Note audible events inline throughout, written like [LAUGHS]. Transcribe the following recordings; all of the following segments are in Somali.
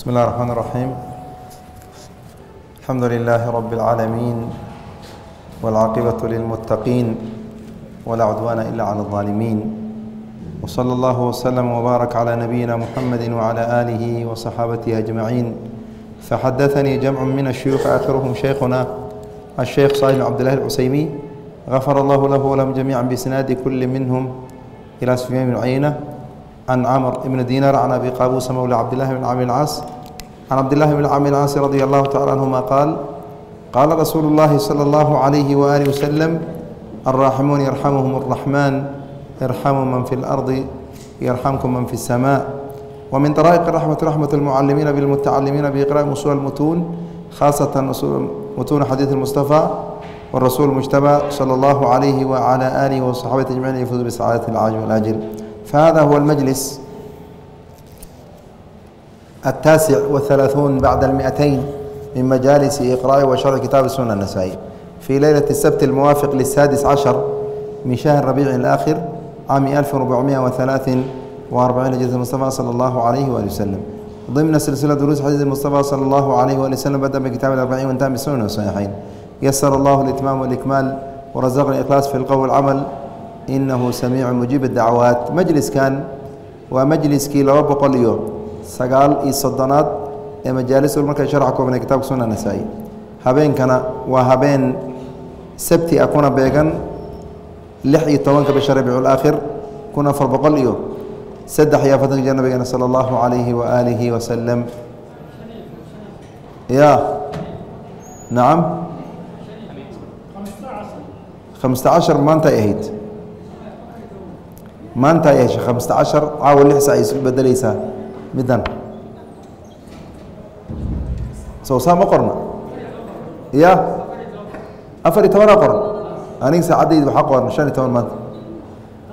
بسم الله الرحمن الرحيم الحمد لله رب العالمين والعاقبة للمتقين ولا عدوان إلا على الظالمين وصلى الله وسلم وبارك على نبينا محمد وعلى آله وصحابته أجمعين فحدثني جمع من الشيوخ آخرهم شيخنا الشيخ صالح عبد الله العسيمي غفر الله له ولهم جميعا بإسناد كل منهم إلى سفيان بن عيينة عن عمر بن دينار عن أبي قابوس مولى عبد الله بن عامر العاص عن عبد الله بن عامر العاص رضي الله تعالى عنهما قال قال رسول الله صلى الله عليه وآله وسلم الراحمون يرحمهم الرحمن ارحموا من في الأرض يرحمكم من في السماء ومن طرائق الرحمة رحمة المعلمين بالمتعلمين بإقراء أصول المتون خاصة أصول متون حديث المصطفى والرسول المجتبى صلى الله عليه وعلى آله وصحبه أجمعين يفوز بسعادة العاجل والآجل فهذا هو المجلس التاسع والثلاثون بعد المئتين من مجالس إقراء وشرح كتاب السنة النسائي في ليلة السبت الموافق للسادس عشر من شهر ربيع الآخر عام 1443 جزء المصطفى صلى الله عليه وآله وسلم ضمن سلسلة دروس حديث المصطفى صلى الله عليه وآله وسلم بدأ بكتاب الأربعين وانتهى بالسنة والصحيحين يسر الله الإتمام والإكمال ورزقنا الإخلاص في القول والعمل inahu samiicu mujiib dacwaat majliskan waa majliskii laba boqol iyo sagaal iyo soddonaad ee majaalisul markay sharxa koobnay kitabka suna nasaa-i. Habeenkana waa habeen sabti ah kuna beegan lix iyo tobanka bisha rabiicu laakhir kun afar boqol iyo saddex iyo afartanka jir nabigeena sala allahu calayhi wa aalihi wasalam ya. Nacam khamsta cashar. Maanta ay ahayd maanta ay heshay khamsta cashar caawa lix sa ay isu bedeleysaa middan. Soo saa ma qorna? Ya afar iyo tobanaa qoran. Aniga saacaddayd waxaa qoran shan iyo toban maanta.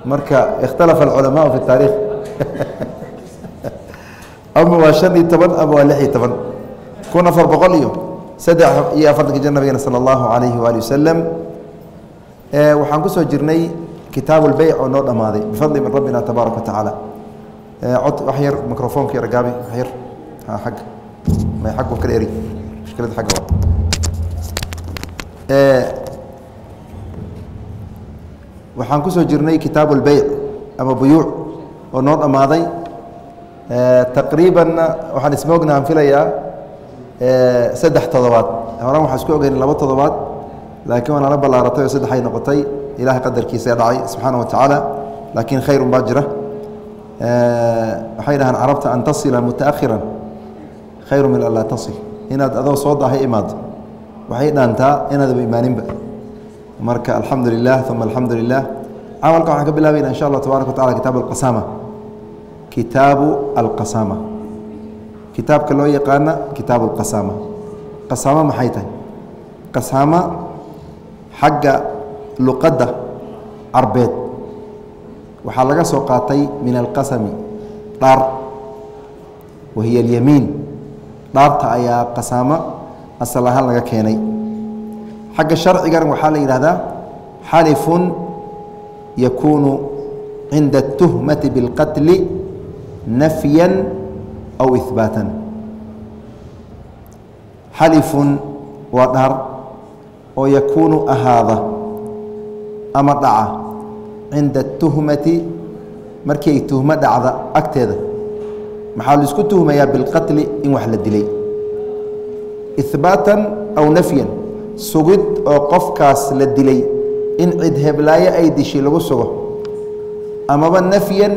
Marka ikhtalafa alculamaau fi taarikh [LAUGHS] ama waa shan iyo toban ama waa lix iyo toban. Kun afar boqol iyo saddex iyo afartanka jir nabigeena sala allahu calayhi waali wasalam waxaan ku soo jirnay kitaab اlbeyc oo noo dhammaaday bifadli min rabbina tabaaraka wa tacaala. Cod wax yar microfoonka yar gaabi wax yar. Agga may aggu kala eri mushkilada agga wa waxaan ku soo jirnay kitaab اlbeyc ama buyuuc oo noo dhammaaday taqriibanna waxaan ismoogna aan filayaa saddex todobaad horan waxaan isku ogeyn laba todobaad laakiin waa nala ballaaratay oo saddexay noqotay ilahay qadarkiisa dhacay subxaana wa tacaala laakiin khayrun baa jira waxay dhahaan carabta an tasila mutaakhiran khayru min an tasil inaad adoo soo daahay imaado waxay dhaantaa inaadaba imaaninba marka alxamdu lilah uma alxamdu lilah camalka waxaan ka bilaabayna insha allah tabaaraka wa kitaab alqasaama kitaabu alqasaama kitaabka loo yaqaana kitaabu alqasaama qasaamo maxay tahay qasaama xagga luqadda carbeed. Waxaa laga soo qaatay min alqasami dhaar. Wahiya alyamiin. Dhaarta ayaa qasaamo asal ahaan laga keenay. Xagga sharcigan waxaa la yidhahdaa xalifun yakuunu cinda اtuhmati biاlqatli nafyan aw ihbaatan xalifun waa dhaar oo yakuunu ahaada ama dhaca cinda atuhmati markii tuhmo dhacda agteeda. Maxaa la isku tuhmayaa bilqatli in wax la dilay? Ihbaatan aw nafyan sugid oo qofkaas la dilay in cid heblaayo ay dishay lagu sugo. Amaba nafyan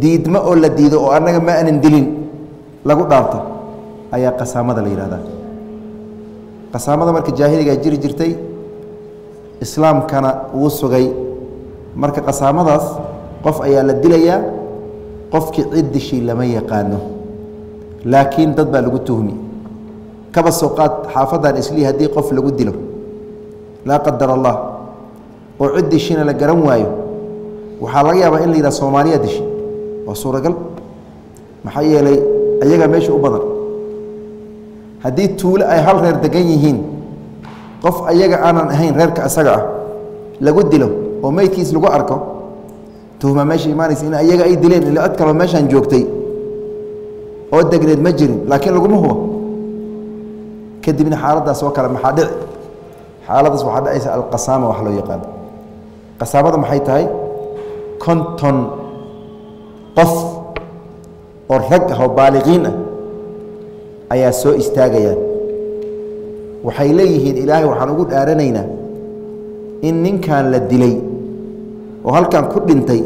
diidmo oo la diido oo annaga ma aanan dilin lagu dhaarto ayaa qasaamada la yihahdaa qasaamada marka jaahiligaa jiri jirtay islaamkana wuu sugay. Marka qasaamadaas qof ayaa la dilayaa qofkii cid dishii lama yaqaano. Laakiin dad baa lagu tuhmi. Kaba soo qaad xaafadan islii haddii qof lagu dilo. Laa qadar allah. Oo cid dishina la garan waayo waxaa laga yaabaa in la yidhaha soomaaliya dishi. Waa suuragal. Maxaa yeelay ayagaa meesha u badan. Haddii tuulo ay hal reer degan yihiin qof ayaga aanan ahayn reerka isaga ah lagu dilo oo meydkiis lagu arko tuhma meesha imaanaysa in ayaga ay dileen ila cid kaloo meeshaan joogtay oo degneed ma jirin laakiin laguma hubo. Kadibna xaaladaas oo kale maxaa dhici? Xaaladaas waxaa dhacaysa alqasaama wax loo yaqaano qasaamada maxay tahay? Konton qof oo rag ah oo baaliqiin ah ayaa soo istaagayaan waxay leeyihiin ilaahay waxaan ugu dhaaranaynaa in ninkan la dilay oo halkan ku dhintay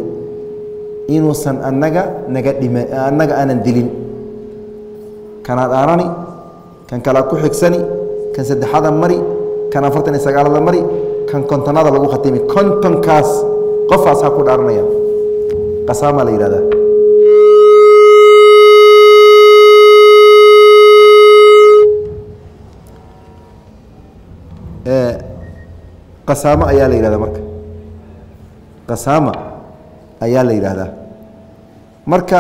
inuusan annaga naga dhima annaga aanan dilin. Kanaad aanani kan kalaa ku xigsani kan saddexaada mari kan afartan iyo sagaalada mari kan kontonada lagu khatimi. Kontonkaas qofaas ha ku dhaaranaya qasaamaa la yihahdaa qasaamo ayaa la yihahdaa marka. Qasaama ayaa la yidhaahdaa marka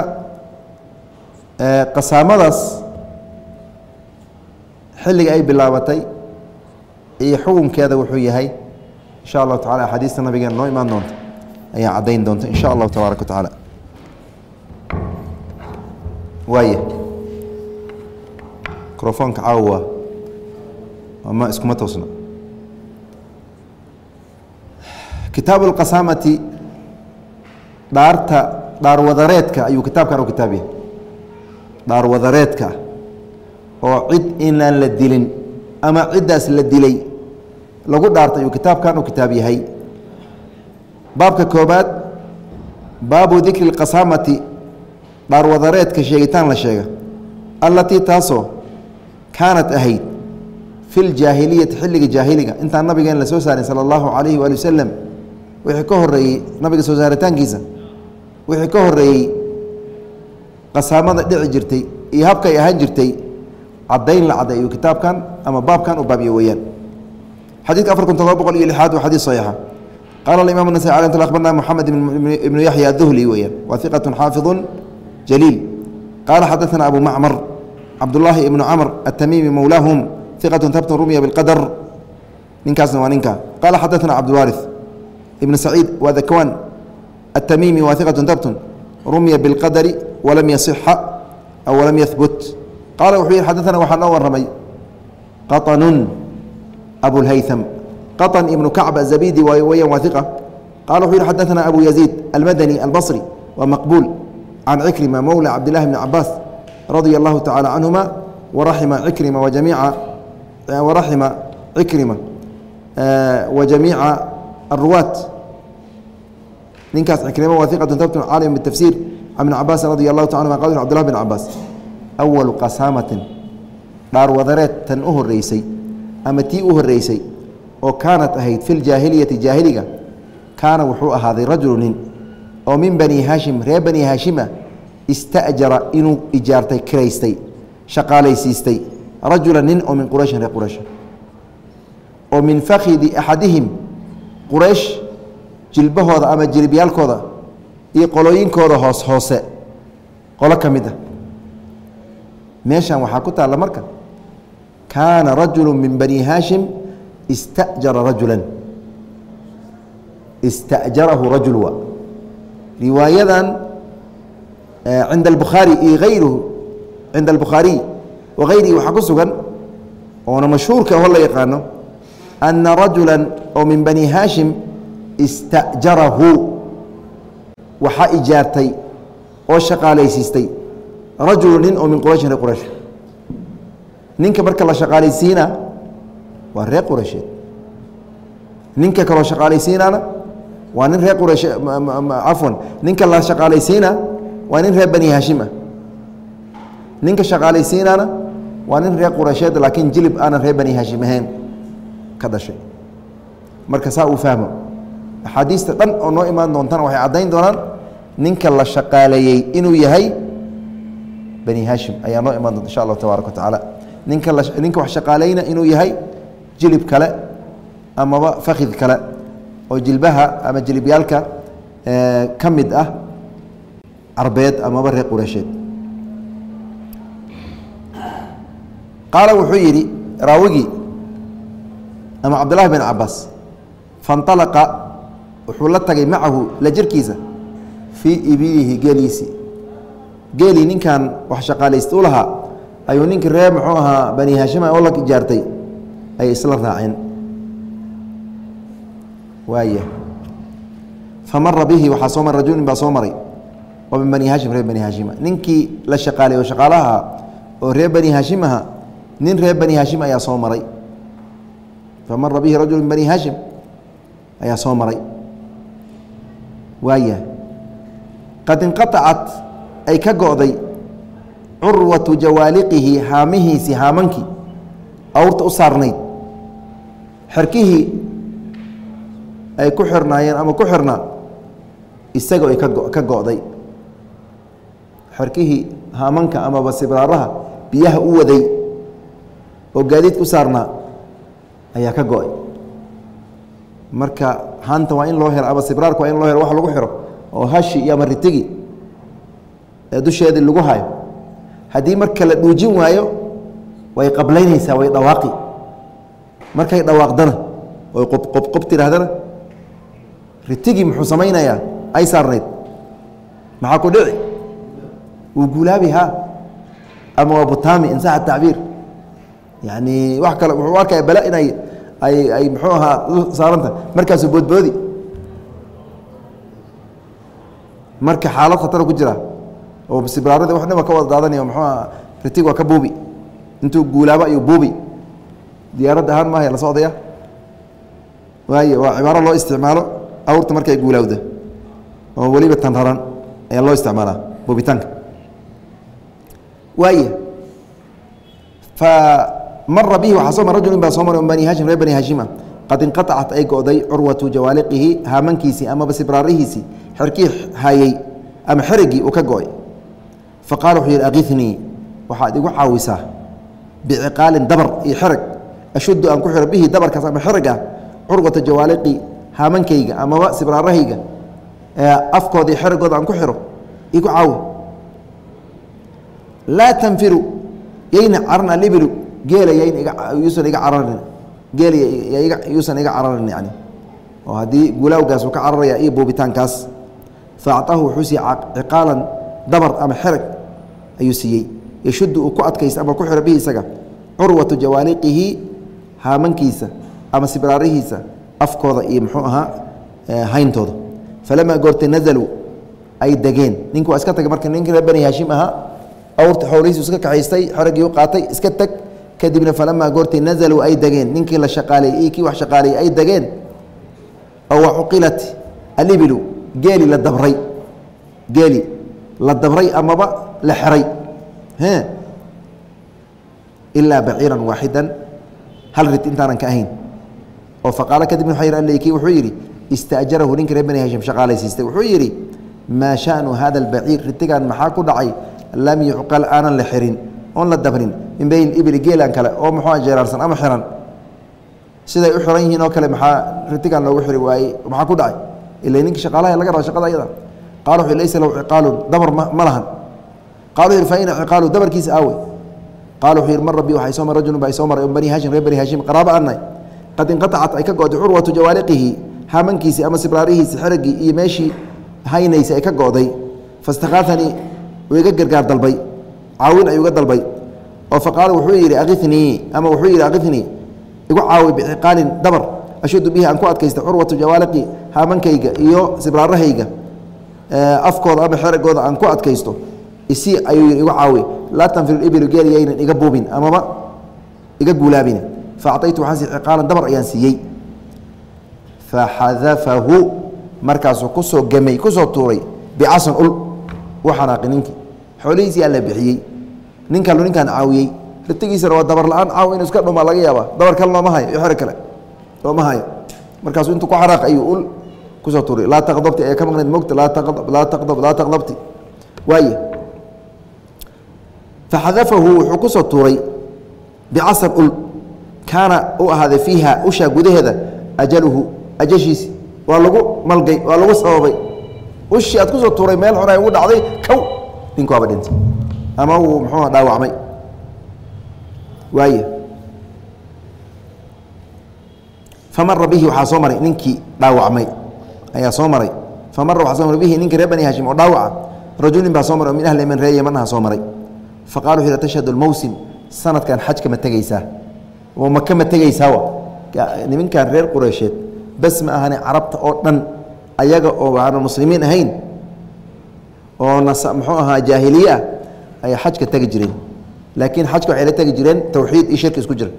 qasaamadaas xilliga ay bilaabatay iyo xukunkeeda wuxuu yahay insha allahu tacala axaadiista nabigeena noo imaan doonta ayaa caddayn doonta insha allahu tabaaraka wa tacaala. Waaya caawa ama iskuma toosna kitaabu اlqasaamati dhaarta dhaarwadareedka ayuu kitaabkan u kitaab yahay dhaarwadareedka oo cid inaan la dilin ama ciddaas la dilay lagu dhaartay ayuu kitaabkan u kitaab yahay baabka koobaad baabu dikri اlqasaamati dhaarwadareedka sheegitaan la sheega. Allatii taasoo kaanat ahayd fi ljaahiliyati xilliga jaahiliga intaan nabigeen la soo saarin sala allahu calayhi waali wasalam wixii ka horeeyey nabiga soo saaritaankiisa wixii ka horeeyey qasaamada dhici jirtay iyo habkay ahaan jirtay caddayn la cadday ayuu kitaabkan ama baabkan u baabiye weeyaan xadidka afar kun todoba boqol iyo lixaad waa xadiid saxiixa qaala alimam nasai alay nt akhbarna moxamed ibnu yaxya aduhli weeyaan waa iqatu xaafiظu jaliil qaala xadaثana abu macmar cabdullaahi ibnu camr atamimi mowlaahum iqatu tabtun rumya biاlqadr ninkaasna waa ninka qaala xadaثana cabdulwaariث ibn saciid waa dakwan atamimi waa iqatu tabtun rumya biاlqadri walam yasixa aw walam yahbut qaala wuxuu yihi xadaثana waxaa noo waramay qaطnun abulhaytham qaطn ibnu kacb azabidi weyan waa iqa qala wuxuu yihi xadaثana abu yaziid almadani albصri waa maqbuul can cikrima mowla cabdillahi bni cabaas radia allahu tacala canhuma waraxima cikrima wajamiica waraxima cikrima wa jamiica aruwaat ninkaas cikrima waa iqatu tabtun caalim bitafsiir can bni cabaasin radi allahu ta anhuma qal cbdullah bn cabaas awalu qasaamatin dhaarwadareed tan u horeysay ama tii u horeysay oo kaanat ahayd fi ljaahiliyati jaahiliga kaana wuxuu ahaaday rajulu nin oo min bani haashim reer bani haashima istajara inuu ijaartay kiraystay shaqaalaysiistay rajula nin oo min qurayshin reer quraysha oo min fakhidi axadihim quraysh jilbahooda ama jilibyaalkooda iyo qolooyinkooda hoos hoose. Qolo ka mid ah. Meeshan waxaa ku taalla marka kaana rajulu min bani haashim istajara rajula istajarahu rajul wa. Riwaayadan cinda albukhaari iyo ayruhu cinda albukhaariy wagayrihi waxaa ku sugan oona mashhuurka oo la yaqaano ana rajula oo min bani haashim istajarahu waxaa ijaartay oo shaqaalaysiistay. Rajulu nin oo min qurayshin reer quraysh. Ninka marka la shaqaalaysiina waa reer quraysheed ninka kaloo shaqaalaysiinaana waa nin reer quraysh cafwan ninka la shaqaalaysiina waa nin reer bani haashim ah ninka shaqaalaysiinaana waa nin reer quraysheed laakiin jilib aanan reer bani haashim ahayn ka dhashay. Marka saa uu fahmo axaadiista dhan oo noo imaan doontana waxay caddayn doonaan ninka la shaqaaleeyey inuu yahay bani haashim ayaa noo imaan doonta insha allahu tabaaraka wa tacaala. Ninka ninka wax shaqaaleyna inuu yahay jilib kale amaba fakid kale oo jilbaha ama jilibyaalka ka mid ah carbeed amaba reer qureysheed. Qaala wuxuu yidhi raawigii ama cabdullahi bin cabaas faاnطalaqa wuxuu la tagay macahu la jirkiisa fii ibilihi geeliisi. Geelii ninkan wax shaqaalaysta u lahaa ayuu ninkii reer muxuu ahaa bani haashima oo la ijaartay ayay isla raaceen. Waaya famara bihi waxaa soo maray rajulin baa soo maray oo min bani haashim reer bani haashima ninkii la shaqaalay oo shaqaalaha oo reer bani haashim aha nin reer bani haashim ayaa soo maray. Famara bihi rajulu min bani haashim ayaa soo maray waaya qad inqaacat ay ka go'day curwatu jawaaliqihi haamihiisii haamankii awrta u saarnayd. Xerkihii ay ku xirnaayeen ama ku xirnaa isagoo ay ka go'day. Xerkihii haamanka amaba sibraaraha biyaha u waday oo gaadiidka u saarnaa ayaa ka go'ay marka hanta waa in loo helo ama sibraarka waa in loo helo wax lagu xiro oo hashi iyo ama ritigi ee dusheedii lagu hayo. Haddii marka la dhuujin waayo way qablaynaysaa way dhawaaqi. Markay dhawaaqdana oy qobqob tidhaahdana ritigii muxuu samaynayaa ay saarnayd. Maxaa ku dhici? Wuu guulaabi ha ama waa butaami in saxa tacbiir. Yani wax kale wuxuu arkaya bala inay ay ay muxuu ahaa saaranta. Markaasuu boodboodi. Marka xaalad khatara ku jira oo sibraarada wax dhiba ka wada daadanaya muxuu aha ritig waa ka buubi. Intuu guulaabo ayuu buubi. Diyaaradda ahaan maaha la socdaya. Waaye waa cibaaro loo isticmaalo. Awrta markay guulaawda oo weliba tan raran ayaa loo isticmaalaa buubitaanka waaya fa mara bihi waxaa soo mar rajulin baa soo maray min bani hashim reer bani hashima qad inqaacat ay go'day curwatu jawaaliqihi haamankiisii amaba sibraarihiisii xerkii hayey ama xerigii uu ka go'ay. Fa qaala wuxuu yidhi akinii waxaad igu caawisaa biciqaalin dabar iyo xereg ashuddu aan ku xiro bihi dabarkaas ama xerega curwata jawaaliqi haamankayga amaba sibraarahayga afkooda xerigooda aan ku xiro igu caawi laa tanfiru yayna caran alibilu geela yuusan iga cararin geela yuusan iga cararin yani. Oo haddii gulaawgaas uu ka cararaya iyo buubitaankaas faacطahu wuxuu siiyey ciqaalan dabar ama xereg ayuu siiyey. Yashuddu uu ku adkaysta ama ku xiro bihi isaga curwatu jawaaliqihi haamankiisa ama sibraarihiisa afkooda iyo muxuu ahaa hayntooda. Falamaa goortay nazaluu ay degeen. Ninku waa iska tagay marka ninki reer bani haashim ahaa awrta xoolihiisu iska kaxaystay xeragii u qaatay iska teg kadibna falamaa goortay nazaluu ay degeen ninkii la shaqaaleeyey kii wax shaqaaleeyey ay degeen oo wacuqilat alibilu geeli la dabray. Geeli la dabray amaba la xeray ilaa baciiran waaxidan. Hal rid intaanan ka ahayn. Oo faqaalo kadibna waa kii wuxuu yidhi istaajarahu ninka reer bani hashim shaqaalaysiistay wuxuu yidhi maa shanu hada albaciir ritigan maxaa ku dhacay? Lam yucqal aanan la xirin oon la dabrin min ibli geelan kale oo muxuu jeeraarsan ama xiran. Siday u xiran yihiin oo kale maxaa ritigan loogu xiri waayey maxaa ku dhacay? Ila ninkii shaqaalaha laga raba shaqada ayada. Qaala wuxuu laysa lahu ciqaalun dabar ma lahan. Qala wuxu yidhi fa ciqaalu dabarkiisa aawe. Qala wuxuu yidhi mar rabbi waxay soo mar rajulun baa soo maray bani hashim reer bani hashim qaraaba anay qad inqatacat ay ka go'day curwatu jawaaliqihi haamankiisii ama sibraarihiisi xeragii iyo meeshii haynaysay ay ka go'day fastakaaanii uu iga gargaar dalbay caawin ayuu iga dalbay. Oo faqaala wuxuu yidhi akinii ama wuxuu yidhi akinii igu caawi biciqaalin dabar ashuddu bihi aan ku adkaysta curwatu jawaaliqi haamankayga iyo sibraarahayga afkooda ama xeragooda aan ku adkaysto. Isi ayuu yidhi igu caawi laa tanfir ibilu geel yaynan iga buubin amaba iga guulaabin faacaytu waxaan sii ciqaalan dabar ayaan siiyey. Faxadafahu markaasuu ku soo gamay ku soo tuuray bicasan ul u ninkii xoolihiisii alla bixiyey. Nin kalu ninkaan caawiyey. Ritigiisana waa dabar la'aan caaw inuu iska dhumaa laga yaaba dabar kale looma hayo xero kale looma hayo. Markaasuu intuu ku xanaaq ayuu ul ku soo tuuray. Laa taqdabti ayaa ka maqnayd mogta laa taqdab laa taqdab laa taqdabti. Waaye faxadafahu wuxuu ku soo tuuray bicasan ul. Kaana u ahaaday fiiha ushaa gudaheeda ajaluhu ajashiisi waa lagu malgay waa lagu sababay. Ushii aad ku soo tuuray meel xun ay ugu dhacday kow ninku waaba dhintay ama uu muxuua dhaawacmay. Waay famara bihi waxaa soo maray ninkii dhaawacmay. Ayaa soo maray. Famara waxaa soo maray bihi ninkii reer bani hashim oo dhaawaca. Rajulin baa soo maray oo min ahli yeman ree yeman soo maray. Faqala wuxu yhi tashhadu lmowsim sanadkan xajka ma tegeysaa oo maka ma tegeysaa niminkan reer qureysheed bas ma ahane carabta oo dhan ayaga oo aana muslimiin ahayn oo muxuu ahaa jaahiliye ah xajka tegi jireen laakiin xajka waxay la tegi jireen towxiid iyo shirki isku jira.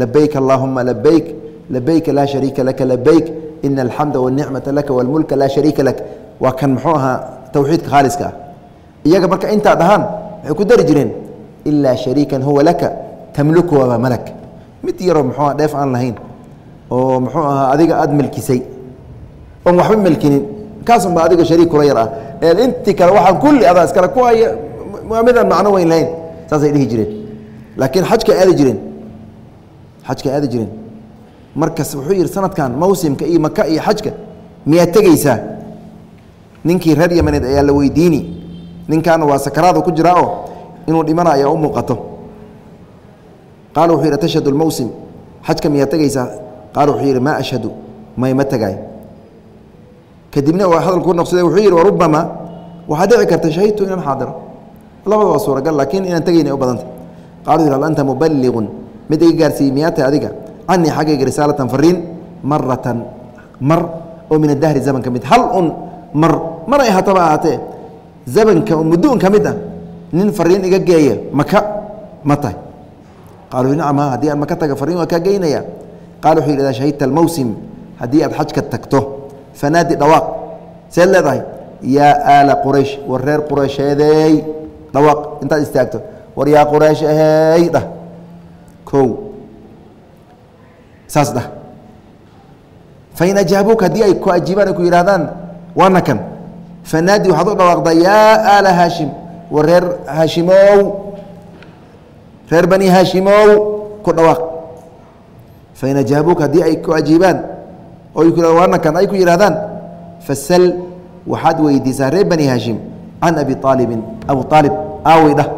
Labayk allahuma labayk labayka laa shariika laka labayk ina alxamda wاnicmata laka wاlmulka laa shariika lak. Waa kan muxuu ahaa towxiidka khaaliska ah. Iyaga marka intaa dhahaan waxay ku dari jireen ilaa shariikan huwa laka tamliku waaba malak. Mid yaroo muxuu dheef aan lahayn oo muxuu ahaa adiga aada melkisay oon waxba melkinin kaasunba adiga shariik kula yar ah ee intii kale waxaan kulli adaa iskale ku haya waa macno weyn lahayn saasay dhihi jireen. Laakiin xajka aadi jireen xajka aadi jireen. Markas wuxuu yidhi sanadkan mawsimka iyo maka iyo xajka miyaad tegeysaa ninkii reer yamaneed ayaa la weydiini. Ninkaana waa sakaraada ku jiraa oo inuu dhimana ayaa u muuqato. Qaala wuxuu yidhi tashhadu lmowsim xajka miyaad tegeysaa qaala wuxuu yidhi maa ashhadu may ma tegaay kadibna waa hadalkuu noqsade wuxuu yidhi warubama waxaa dhici karta shahidtu inaan xaadiro. Labada waa suuragal laakiin inaan tegayna u badanta qalu yidhi anta mubaliqun mid iga gaarsiiyey miyaa tahay adiga? Canii xaggayga risaalatan fariin maratan mar oo min adahri zamanka mid. Hal un mar mar ay hataba ahaatee zamanka muddo un ka mid ah nin fariin iga geeya maka ma tahay. Qaaluu nacam ha haddii aan maka taga fariin waa kaa geynaya qala wuxuu yidhi idaa shahidta almowsim haddii aad xajka tagto fanaadi dhawaaq. Seed leedahay? Yaa aala quraysh war reer quraysheedeey dhawaaq intaad istaagto. War yaa quraysh ahey dhah kow. Saas dhah fain ajaabuuka haddii ay ku ajiibaan ay ku yidhahdaan waana kan. Fanaadi waxaad u dhawaaqdaa yaa aala haashim war reer haashimow. Reer bani haashimow ku dhawaaq. Fain ajaabuuka haddii ay ku ajiibaan oo ay ku yidhahdaan fasal waxaad weydiisaa reer bani haashim can abi aalibin abu aalib aawey dhah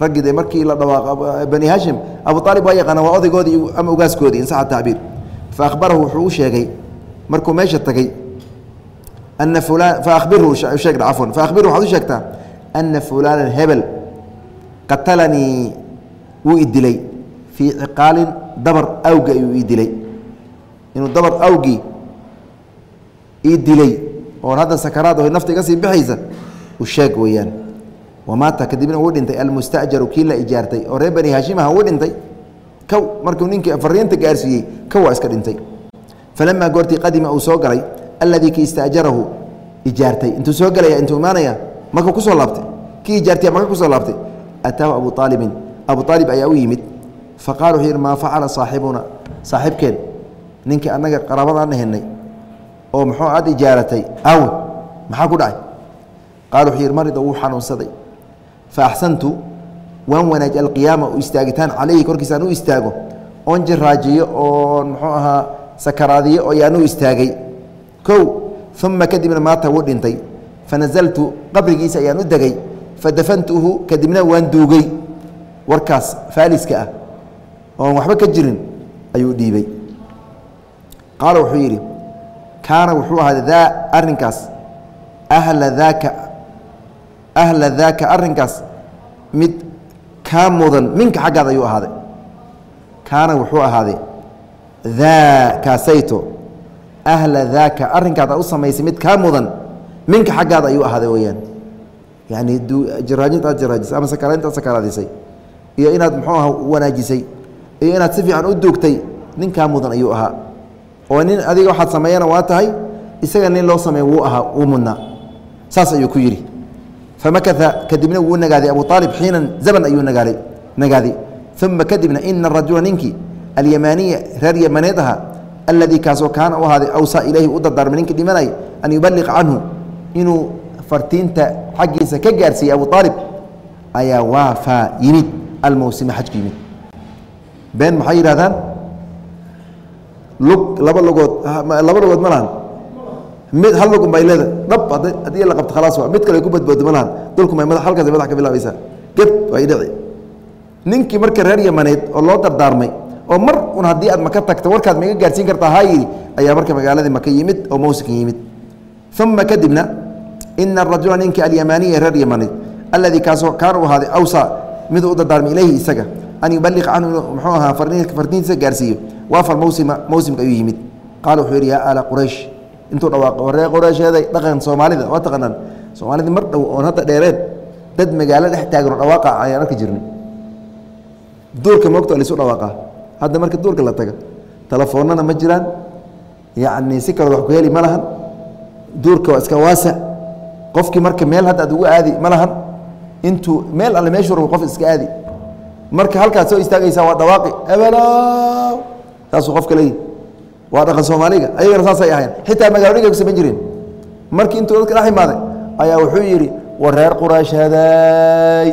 raggii de markii la dhawaaqo bani haashim abu aalib waa yaqaana waa odaygoodii ama ugaaskoodii in saxa fa akhbarahu wuxuu u sheegay markuu meesha tagay ana fulan faahbirhu sheeg cafwan. Faahbirhu waxaad u sheegtaa ana fulaanan hebel qatalanii wuu i dilay. Fii ciqaalin dabar awga ayuu ii dilay inuu dabar awgii ii dilay oon hadda sakaraad oo nafta iga sii bixaysa u sheeg weeyaan wamaata kadibna uu dhintay almustajaru kii la ijaartay oo reer bani haashimaha uu dhintay kow markuu ninkii fariinta gaarsiiyey kow waa iska dhintay. Falamaa goortii qadima uu soo galay alladii kii istaajarahu ijaartay intuu soo galaya intuu imaanaya maka ku soo laabtay kii ijaartay maka ku soo laabtay ataahu abu aalibin abu aalib ayaa u yimid faqala wuxuu yidhi maa facala saaxibuna saaxibkeen ninkii annaga qaraabadaan henay oo muxuu aad ijaaratay awe maxaa ku dhacay? Qaala wuxuu yidhi marida wuu xanuunsaday. Fa axsantu waan wanaaj alqiyaama u istaagitaan calayhi korkiisaan u istaago oon jiraajiyo oon muxuu ahaa sakaraadiyo oo yaan u istaagay. Kow uma kadibna maata wuu dhintay. Fanazaltu qabrigiisa ayaan u degay. Fadafantuhu kadibna waan duugay. Warkaas faaliska ah oon waxba ka jirin ayuu dhiibay qaala wuxuu yidhi kaana wuxuu ahaa daa arrinkaas ahla daaka ahla daaka arrinkaas mid kaa mudan minka xaggaada ayuu ahaaday. Kaana wuxuu ahaaday daa kaasayto ahla daaka arrinkaad u samaysay mid kaa mudan minka xaggaada ayuu ahaaday weyaan yani jaraajinta aad jaraajisay ama sakaraynta aad sakaraadisay iyo inaad muxuu aha wanaajisay iyo inaad si fiican u duugtay ninkaa mudan ayuu ahaa oo nin adiga waxaad sameeyana waa tahay isaga nin loo sameey wuu ahaa wuu mudnaa saas ayuu ku yidhi. Famakaa kadibna wuu nagaaday abu aalib xiinan zaban ayuu nagaaday nagaaday. Uma kadibna ina rajula ninkii alyamaaniya reer yamaneed ahaa alladii kaasoo kaana u ahaaday awsaa ilayhi u dardaarmay ninkii dhimanay an yubaliq canhu inuu fartiinta xaggiisa ka gaarsiiyey abu aalib ayaa waafaa yimid almowsima xajku yimid. Been maxay yidhahdaan lug laba lugood laba lugood ma lahan. Mid hal lugun bay leeda dhab haddii la qabto khalaas waa mid kale ku badboodo ma lahan. Dulkuma mada halkaas madax ka bilaabaysaa. Geb way dhici. Ninkii marka reer yamaneed oo loo dardaarmay oo mar un haddii aad maka tagto warkaad maiga gaarsiin kartaa haa yidhi ayaa marka magaaladii maka yimid oo mawsinka yimid. Uma kadibna ina arajula ninka alyamaaniya reer yamaneed alladii kaasoo kaana u ahaaday awsa miduu u dardaarmay ilayhi isaga an yubaliqa canhu muxuu ahaa fardiintiisa gaarsiiyo waafal mawsima mawsimka ayuu yimid. Qaala wuxuu yidhi yaa aala quraysh intuu dhawaaqo waree quraysheeday dhaqan soomaalida waa taqaanaan. Soomaalida mar dhow oon hadda dheereen dad magaalo dhex taaganoo dhawaaqa ayaan arki jirnay. Duurka moogta waa laisu dhawaaqaa hadda marka duurka la taga telefoonnana ma jiraan. Yacni si kaloo wax ku heli ma lahan. Duurka waa iska waasac qofkii marka meel hadda ad ugu aadi ma lahan. Intuu meel alle meeshuu rabo qof iska aadi. Marka halkaad soo istaagaysaa waa dhawaaqi. Ebelaaw saasuu qofka leeyihi waa dhaqan soomaaliga ayagana saasay ahayn xitaa magaalooyinka ku samayn jireen. Markii intuu dadka dhex imaaday ayaa wuxuu yidhi war reer qurayshaday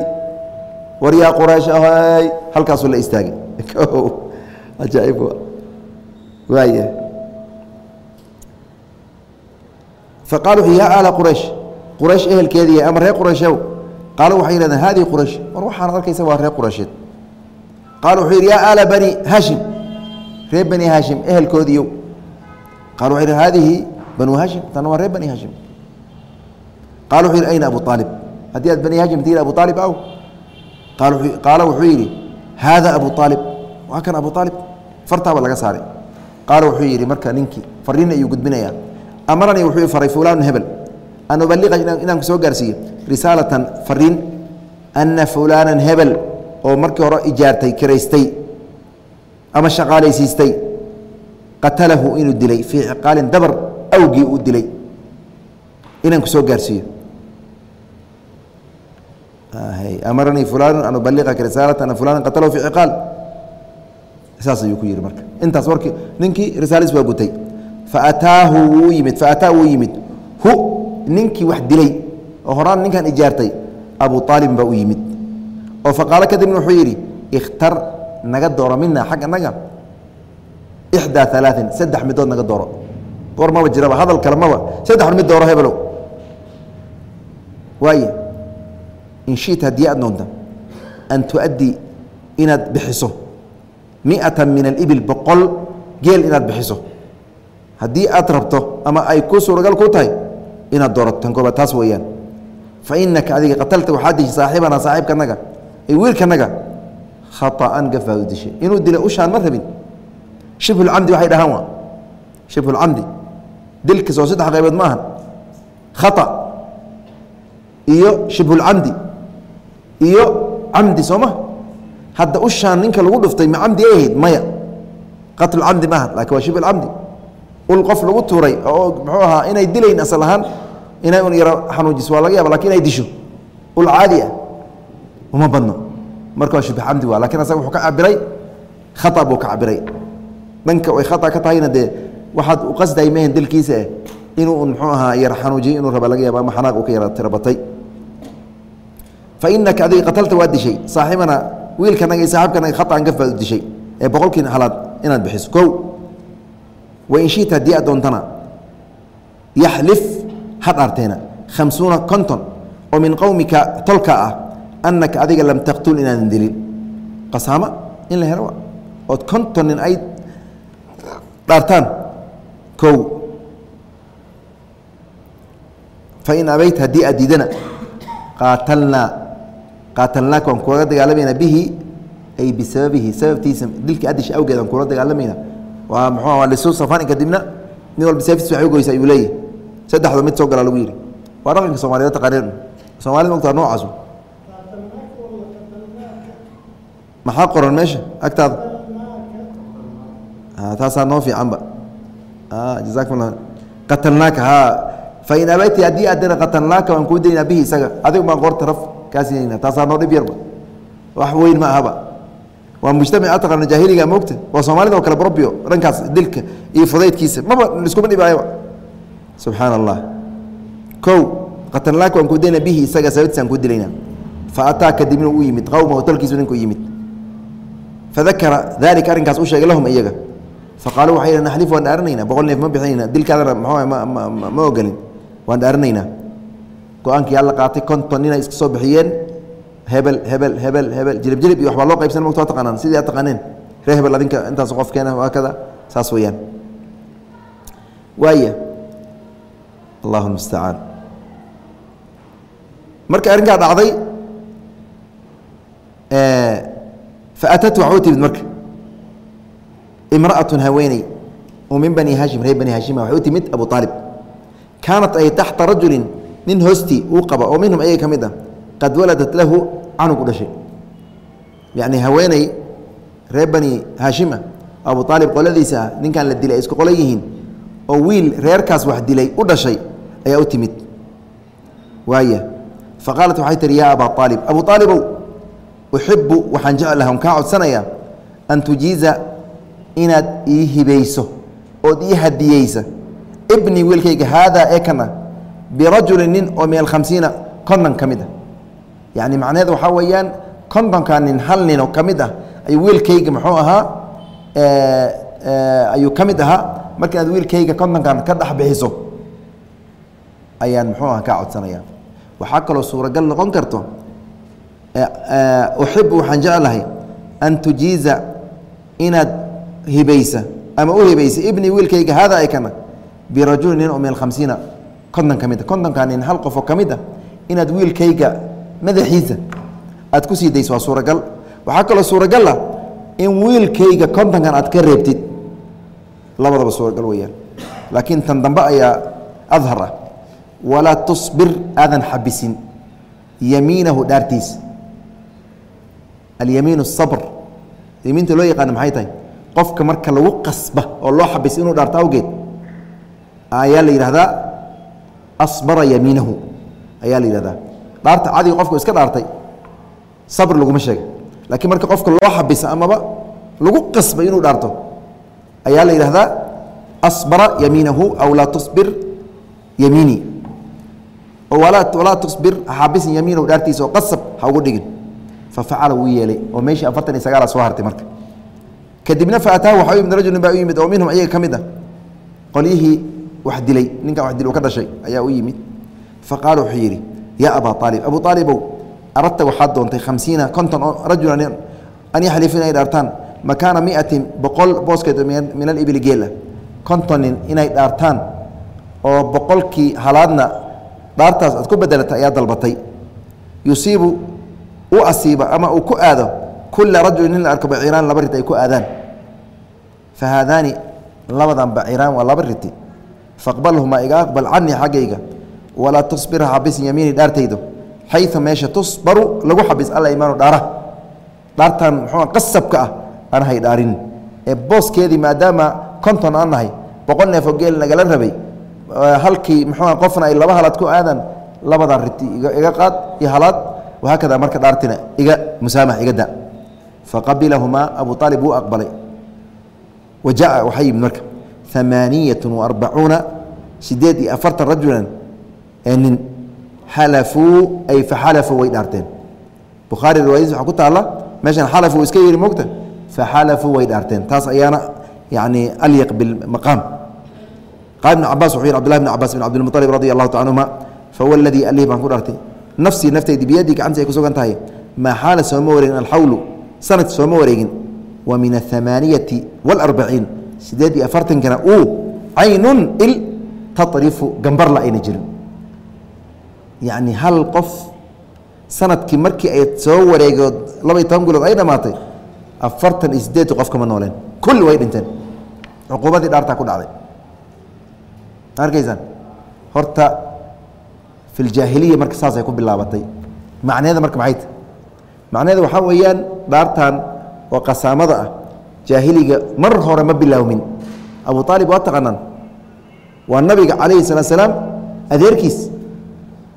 war yaa quraysh ahay. Halkaasuu la istaagay. [LAUGHS] Ajaaib waaya faqala wuxuu yaa aala quraysh quraysh ehelkeedii ama reer qurayshow. Qaalo waxay yidhahdeen haadihi quraysh. War waxaanad arkaysa waa reer quraysheed. Qaala wuxuu yidhi yaa aala bani haashim reer bani haashim ehelkoodiiyow qaala wuxuu yidhi haadihi banu haashim tana waa reer bani haashim qaala wuxuu yidhi ayna abu aalib haddii aad bani haashim tihiin abu aalib aw qaala wuxuu yidhi haada abu aalib waa kan abu aalib fartaaba laga saaray. Qaala wuxuu yidhi marka ninkii fariin ayuu gudbinayaa amaranii wuxuu faray fulaanu hebel. An ubaliqa inaan ku soo gaarsiiyo. Risaalatan fariin ana fulaanan hebel oo markii hore ijaartay kiraystay ama shaqaalaysiistay qatalahu inuu dilay fii ciqaalin dabar awgii uu dilay. Inaan ku soo gaarsiiyo. Amaranii fulaan an ubaliqaka risaalata ana fulana qatalahu fi ciqaal. Saas ayuu ku yihi marka. Intaas warkii ninkii risaalis waa gutay. Faataahu wuu yimid faataa wuu yimid. Hu ninkii wax dilay oo horaan ninkan ijaartay abu aalibin baa u yimid. Oo faqaalo kadibna wuxuu yidhi ikhtar naga dooro mina xagga naga ixdaa alaain saddex midood naga dooro. War jiraba hadal kale maba. Saddex mid dooro hebelow waay in haddii aad doonta an tuaddi inaad bixiso miata min alibil boqol geel inaad bixiso. Haddii aad rabto ama ay ku suuragal ku tahay inaad doorato tan koobaad taas weeyaan. Fa inaka adiga qatalta waxaad dishay saaxiibanaa saaxiibkanaga wiilkanaga khaطa'an gafaad u dishay inuu dila ushaan ma rabin. Shibhulcamdi waxay dhahaan waa. Shibhulcamdi dilkiis oo saddex qaybood ma ahan. Khata iyo shibhulcamdi iyo camdi soo ma. Hadda ushaan ninka lagu dhuftay ma camdi ay ahayd? Maya. Qatlulcamdi maaha laakin waa shibhulcamdi ul qof lagu tuuray oo muxuu ahaa inay dilayn asal ahaan inay un yaro xanuujiso waa laga yaba laakiin inay disho. Ul caadi ah uma badno marka waa shibh camdi waa laakiin asaga wuxuu ka cabiray khata buu ka cabiray dhanka ay khata ka tahayna dee waxaad u qasday mehen dilkiisa eh inuu un muxuu ahaa yar xanuujiyo inuu raba laga yaba ama xanaaq uu ka yara tirabatay. Fa inaka adiga qatalta waa dishay saaxibana wiilkanaga iyo saaxibkanaga khataan gaf dishay ee boqolkiina halaad inaad bixiso. Kow wain shita haddii aad doontana yaxlif ha dhaarteena khamsuuna konton oo min qowmika tolka ah annaka adiga lam taqtul inaadan dilin qasaamo in la helo ood konton nin ay dhaartaan kow fain abayt haddii aad diidana qaatalnaa qaatalnaaka waan kula dagaalamayna bihi ay bisababihi sababtiisa dilkii adisha awgeed aan kula dagaalamayna waa mxu waa lisu safani kadibna nin walba seeftiis waxay ugoysa ayuu leeyahy saddexda mid soo galaa lagu yidhi waa dhaqanka soomaaliyed taqaaniin soomaalida mogtaa noocaasu maxaa qoran meesha? Agtaada. Taasaa noo fiicanba. Jazakum la qatalnaaka ha. Fain abayti haddii aadana qatalnaaka waan kuu daynaa bihi isaga. Adigu baan qoorta raf kaa taasaa noo dhib yarba. Wax weyn ma ahaba. Waa mujtamac ataqana jaahiliga moogta waa soomaalida oo kale brobio dhankaas dilka iyo fudaydkiisa. Maba iskuma dhibaayaba subxaana allah kow qatalnaaka waan kuu dayna bihi isaga sababtiisaan kuu dilayna fa ataa kadibna u yimid. Qowmahu tolkiisu ninku yimid fadakara dalika arrinkaas u sheegay lahum iyaga faqaaluu waxay naxlif waan dhaaranaynaa boqol neef ma bixinayna dilkaadana muxuu ma ogolin waan dhaaranaynaa go'aankii alla qaatay konton nina iska soo bixiyeen hebel hebel hebel hebel jilib jilib iyo waxbaa loo qaybsan mogta taqaanaan sidii aad taqaaneen ree hebel adinka intaas qof keena waa kada saas weeyaan waaya allahu mustacaan marka arrinkaa dhacday faatatu waxay u timid marka imra'atun haweeney oo min bani haashim reer bani haashima waxay u timid abu aalib kaanat ay taxta rajulin nin hoostii uu qaba oo minhum ayaga ka mid ah qad waladat lahu canug u dhashay yacni haweeney reer bani haashima abu aalib qoladiisa ah ninkan la dilay ay isku qolo yihiin oo wiil reerkaas wax dilay u dhashay ayaa u timid waaya faqaalat waxay tihi yaa abaa aalib abu aalibow uxibu waxaan jeclaha kaa codsanayaa an tujiiza inaad ii hibayso ood ii hadiyeysa ibnii wiilkayga haadaa ee kan birajulin nin oo min alkhamsiina konton ka mid ah. Yacni macnaheed waxaa weeyaan kontonka nin hal ninoo ka mid ah ayuu wiilkayga muxuu ahaa ayuu ka mid ahaa. Marka inaad wiilkayga kontonkan ka dhex bixiso ayaan muxuu aha kaa codsanaya. Waxaa kaloo suuragal noqon karto uxibu waxaan jeclahay an tujiiza inaad hibaysa ama u hibaysa ibnii wiilkayga haadaa ay kana birajulin nin min alkhamsiina konton ka mid a kontonka nin hal qofoo ka mid ah inaad wiilkayga madaxiisa aad ku sii dayso waa suuragal. Waxaa kaloo suuragal ah in wiilkayga kontonkan aad ka reebtid labadaba suuragal weyaan laakiin tan dambe ayaa adhar ah. Walaa tusbir aadan xabisin. Yamiinahu dhaartiisa alyamiin الصabr yamiinta loo yaqaano maxay tahay qofka marka lagu qasba oo loo xabis inuu dhaarto awgeed ayaa la yidhahdaa asbara yamiinahu ayaa la yidhahdaa dhaarta cadiga qofku iska dhaartay sabr laguma sheega laakiin marka qofka loo xabisa amaba lagu qasba inuu dhaarto ayaa la yidhahdaa asbara yamiinahu aw laa tusbir yamiini walaa tusbir xabisin yamiinahu dhaartiisa oo qasab ha ugu dhigin fafacala wuu yeelay oo meeshii afartan iyo sagaala soo hartay marka. Kadibna faataahu waxaa u yimid rajulin baa u yimid oo minhum ayaga ka mid ah qolyihii wax dilay ninkan wax uu ka dhashay ayaa u yimid. Faqaala wuxuu yidhi yaa abaa aalib abu aalibow aradta waxaad doontay khamsiina konton oo rajulan an yaxlifu inay dhaartaan makaana miatin boqol booskeed oo min alibili geela. Konton nin inay dhaartaan oo boqolkii halaadna dhaartaas aad ku bedelata ayaa dalbatay. Yusiibu u asiiba ama uu ku aado kula rajulin nin la arko baciraan laba rit ay ku aadaan. Fa haadaani labadan baciraan waa laba riti. Faqbalhumaa iga aqbal canii xaggayga. Walaa tusbirha xabisin yamiini dhaartaydo xayu meesha tusbaru lagu xabis alla imaanu dhaara. Dhaartan muxuu qasabka ah aan dhaarin. Ee booskeedii maadaama konton aan nahay boqol neefoo geel nagala rabay halkii muxuu qofna ay laba halaad ku aadaan labadan riti iga qaad iyo halaad wahaakada marka dhaartina iga musaamax iga da faqabilahumaa abu aalib wuu aqbalay wa jaa waxaa yimid marka amaaniyat waarbacuuna sideed iyo afartan rajulan ee nin xalafuu ay faxalafuu way dhaarteen bukhaari riwaayadiis waxaa ku taalla meeshan xalafuu iska yidhi mogta faxalafuu way dhaarteen taas ayaana yani alyaq bilmaqaam qaal ibn cabaas wuxuu yidhi abdullahi bn cabaas bin cabdilmuطalib radi allahu ta canhuma fahuwa aladii alih baan ku dhaartay nafsii naftaydi biyadii gacanti ay ku sugan tahay maa xaala sooma wareegin alxawlu? Sanad sooma wareegin. Wa min athamaaniyati waاlarbaciin sideed iyo afartankana uu caynun il tatrifu gambarla ayna jirin. Yacni hal qof sannadkii markii ay soo wareegood laba iyo toban gulood ay dhammaatay afartan iyo sideedki qof kama nooleen. Kulli way dhinteen. Cuquubadii dhaartaa ku dhacday. Arkaysaan? Horta fi ljaahiliya marka saasay ku bilaabatay. Macneeda marka maxay tahy macneeda waxaa weeyaan dhaartan oo qasaamada ah. Jaahiliga mar hore ma bilaawmin. Abu aalib waa taqaanaan. Waa nabiga calayhi salaat salaam adeerkiis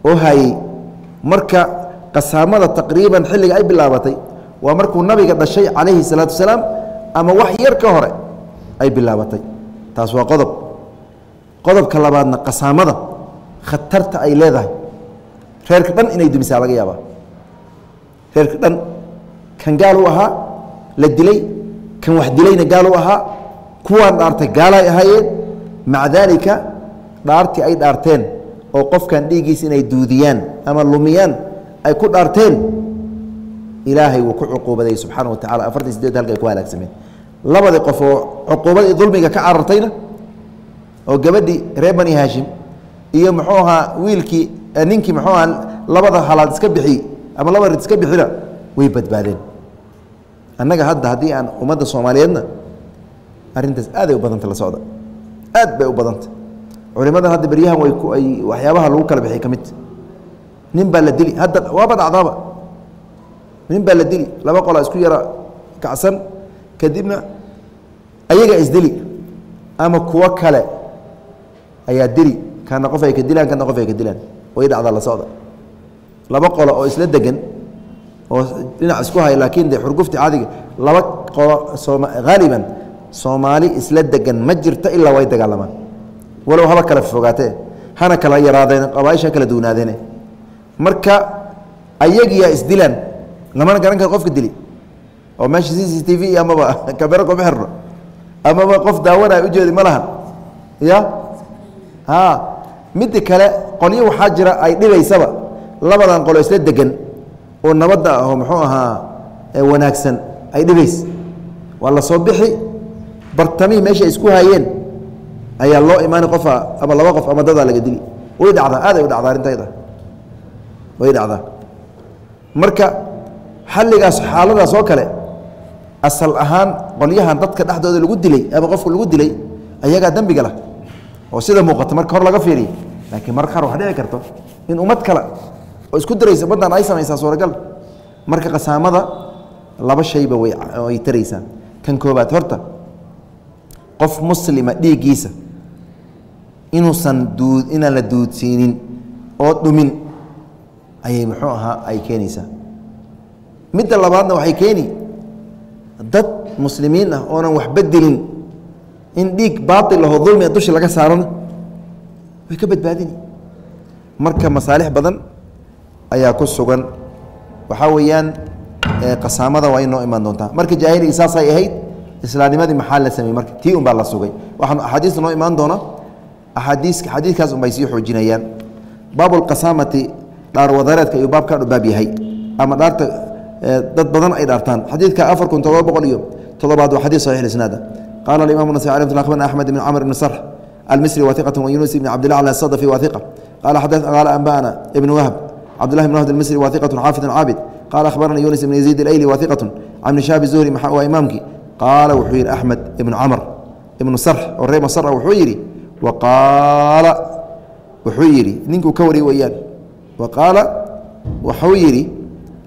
oo hayey marka qasaamada taqriiban xilliga ay bilaabatay. Waa markuu nabiga dhashay calayhi salaatu wasalaam ama wax yar ka hore ay bilaabatay. Taas waa qodob. Qodobka labaadna qasaamada khatarta ay leedahay. Reerka dhan inay dumisaa laga yaabaa. Reerka dhan kan gaal u ahaa la dilay. Kan wax dilayna gaal u ahaa kuwaan dhaartay gaalay ahaayeen. Maca daalika dhaartii ay dhaarteen oo qofkan dhiiggiisa inay duudiyaan ama lumiyaan ay ku dhaarteen. Ilaahay wuu ku cuquubaday subxaana wa tacala afartan sideed halka ay ku halaagsameen labadii qof oo cuquubadii dulmiga ka carartayna oo gabadhii reer bani haashim iyo muxuu ahaa wiilkii ninkii muxuu ahaa labada halaad iska bixi ama laba rid iska bixina way badbaadeen. Annaga hadda haddii aan ummadda soomaaliyeedna arrintaas aaday u badanta la socda. Aad bay u badanta. Culimadan hadda beryahan way ay waxyaabaha lagu kala bixiy ka mid. Nin baa la dili hadda waaba dhacdaaba nin baa la dili laba qolaa isku yara kacsan kadibna ayaga isdili ama kuwo kale ayaa dili kana qof ay ka dilaan kana qof ay ka dilaan. Way dhacdaa la socda. Laba qolo oo isla degan oo dhinac isku haya laakiin de xurgufti caadiga laba qolo sooma haaliban soomaali isla degan ma jirto ilaa way dagaalamaan. Walow haba kala fogaatee. Hana kala yaraadeen qabaaisha kala duwanaadeene marka ayagiyaa isdilaan lamana garan karo qofka dili. Oo meesha c c t v amaba [LAUGHS] kamero kuma xirno. Amaba qof daawanaya ujeedi ma lahan. Ya? A midda kale qolyo waxaa jira ay dhibaysaba. Labadan qolo isla degan oo nabadda aho muxuu ahaa wanaagsan ay dhibays. Waa la soo bixi bartamihii meesha ay isku hayeen ayaa loo imaani qofa ama laba qof ama dadaa laga dili. Way dhacdaa aaday u dhacdaa arrintayda way dhacdaa. Marka xalligaas xaaladaas oo kale asal ahaan qolyahan dadka dhexdooda lagu dilay ama qofka lagu dilay ayagaa dembiga lah oo sida muuqata marka hor laga fiiriy laakiin mar qaar waxa dhici karto in ummad kale oo isku diraysa ummaddan ay samaysaa suuragal. Marka qasaamada laba shayba way taraysaa kan koobaad horta qof muslima dhiiggiisa inuusan duu inaan la duudsiinin oo dhumin ayay muxuu ahaa ay keenaysaa midda labaadna waxay keeni dad muslimiin ah oonan waxba dilin in dhiig baail aho dulmia dusha laga saarona way ka badbaadini marka masaalix badan ayaa ku sugan waxaa weeyaan qasaamada waa inoo imaan doontaa marka jaahiligi saasay ahayd islaamnimadii maxaa la sameeyey marka tii un baa la sugay waxaan axaadiista noo imaan doona axaadiis xadiidkaas un bay sii xoojinayaan baabulqasaamati dhaarwadareedka ayuu baabkan u baab yahay ama dhaarta dad badan ay dhaartaan xadiidka afar kun todoba boqol iyo toddobaad waa xadiis saxiix isnaada qaala alimam nasai alay mt axmed ibn camr ibn sarx almisri wathiqat wa yunus ibn cabdillah al sadafi wathiqa qala qaala anba'ana ibn wahb cabdillah ibn wahb almisri wathiqatu xaafidun caabid qala akhbarana yunus ibn yaziid alayli wathiqatu can ibn shaabi zuhri waa imaamkii qaala wuxuu yidhi axmed ibnu camr ibnu sarx oo reer masra wuxuu yidhi wa qaala wuxuu yidhi ninkuu ka wariy weyaan wa qaala wuxuu yidhi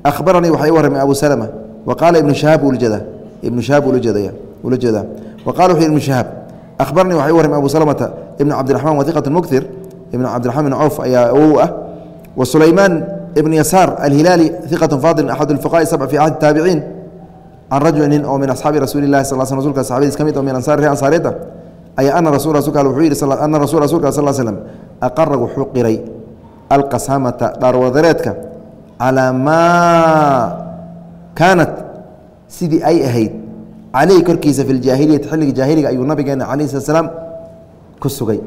akhbaranii waxaa ii warramay abu salama wa qaala ibnu shahaab uljeedaa ibnu shahaab ulajeedaya ula jeedaa wa qala wuxuu yidhi ibnu shahaab akhbaranii waxaa ii warramay abu salamata ibnu cabdiraxmaan wathiqatu muktir ibnu cabdiraxmaan ibn cawf ayaa awow ah wa sulaymaan ibn yasaar alhilaali hiqatu fadil axad alfuqaai sabc fi ahdi taabiciin can rajuli nin oo min asxaabi rasuuli lahi sal sl rsulka saxabadiis ka mid oo min ansaari ree ansaareedda ayaa ana rasul rasulka wuxuu yidhi ana rasul rasulka sal slm aqara wuxuu qiray alqasaamata dhaarwadareedka calaa maa kaanat sidii ay ahayd caleyhi korkiisa fi ljaahiliyati xilliga jaahiliga ayuu nabigeena calayh slat slaam ku sugay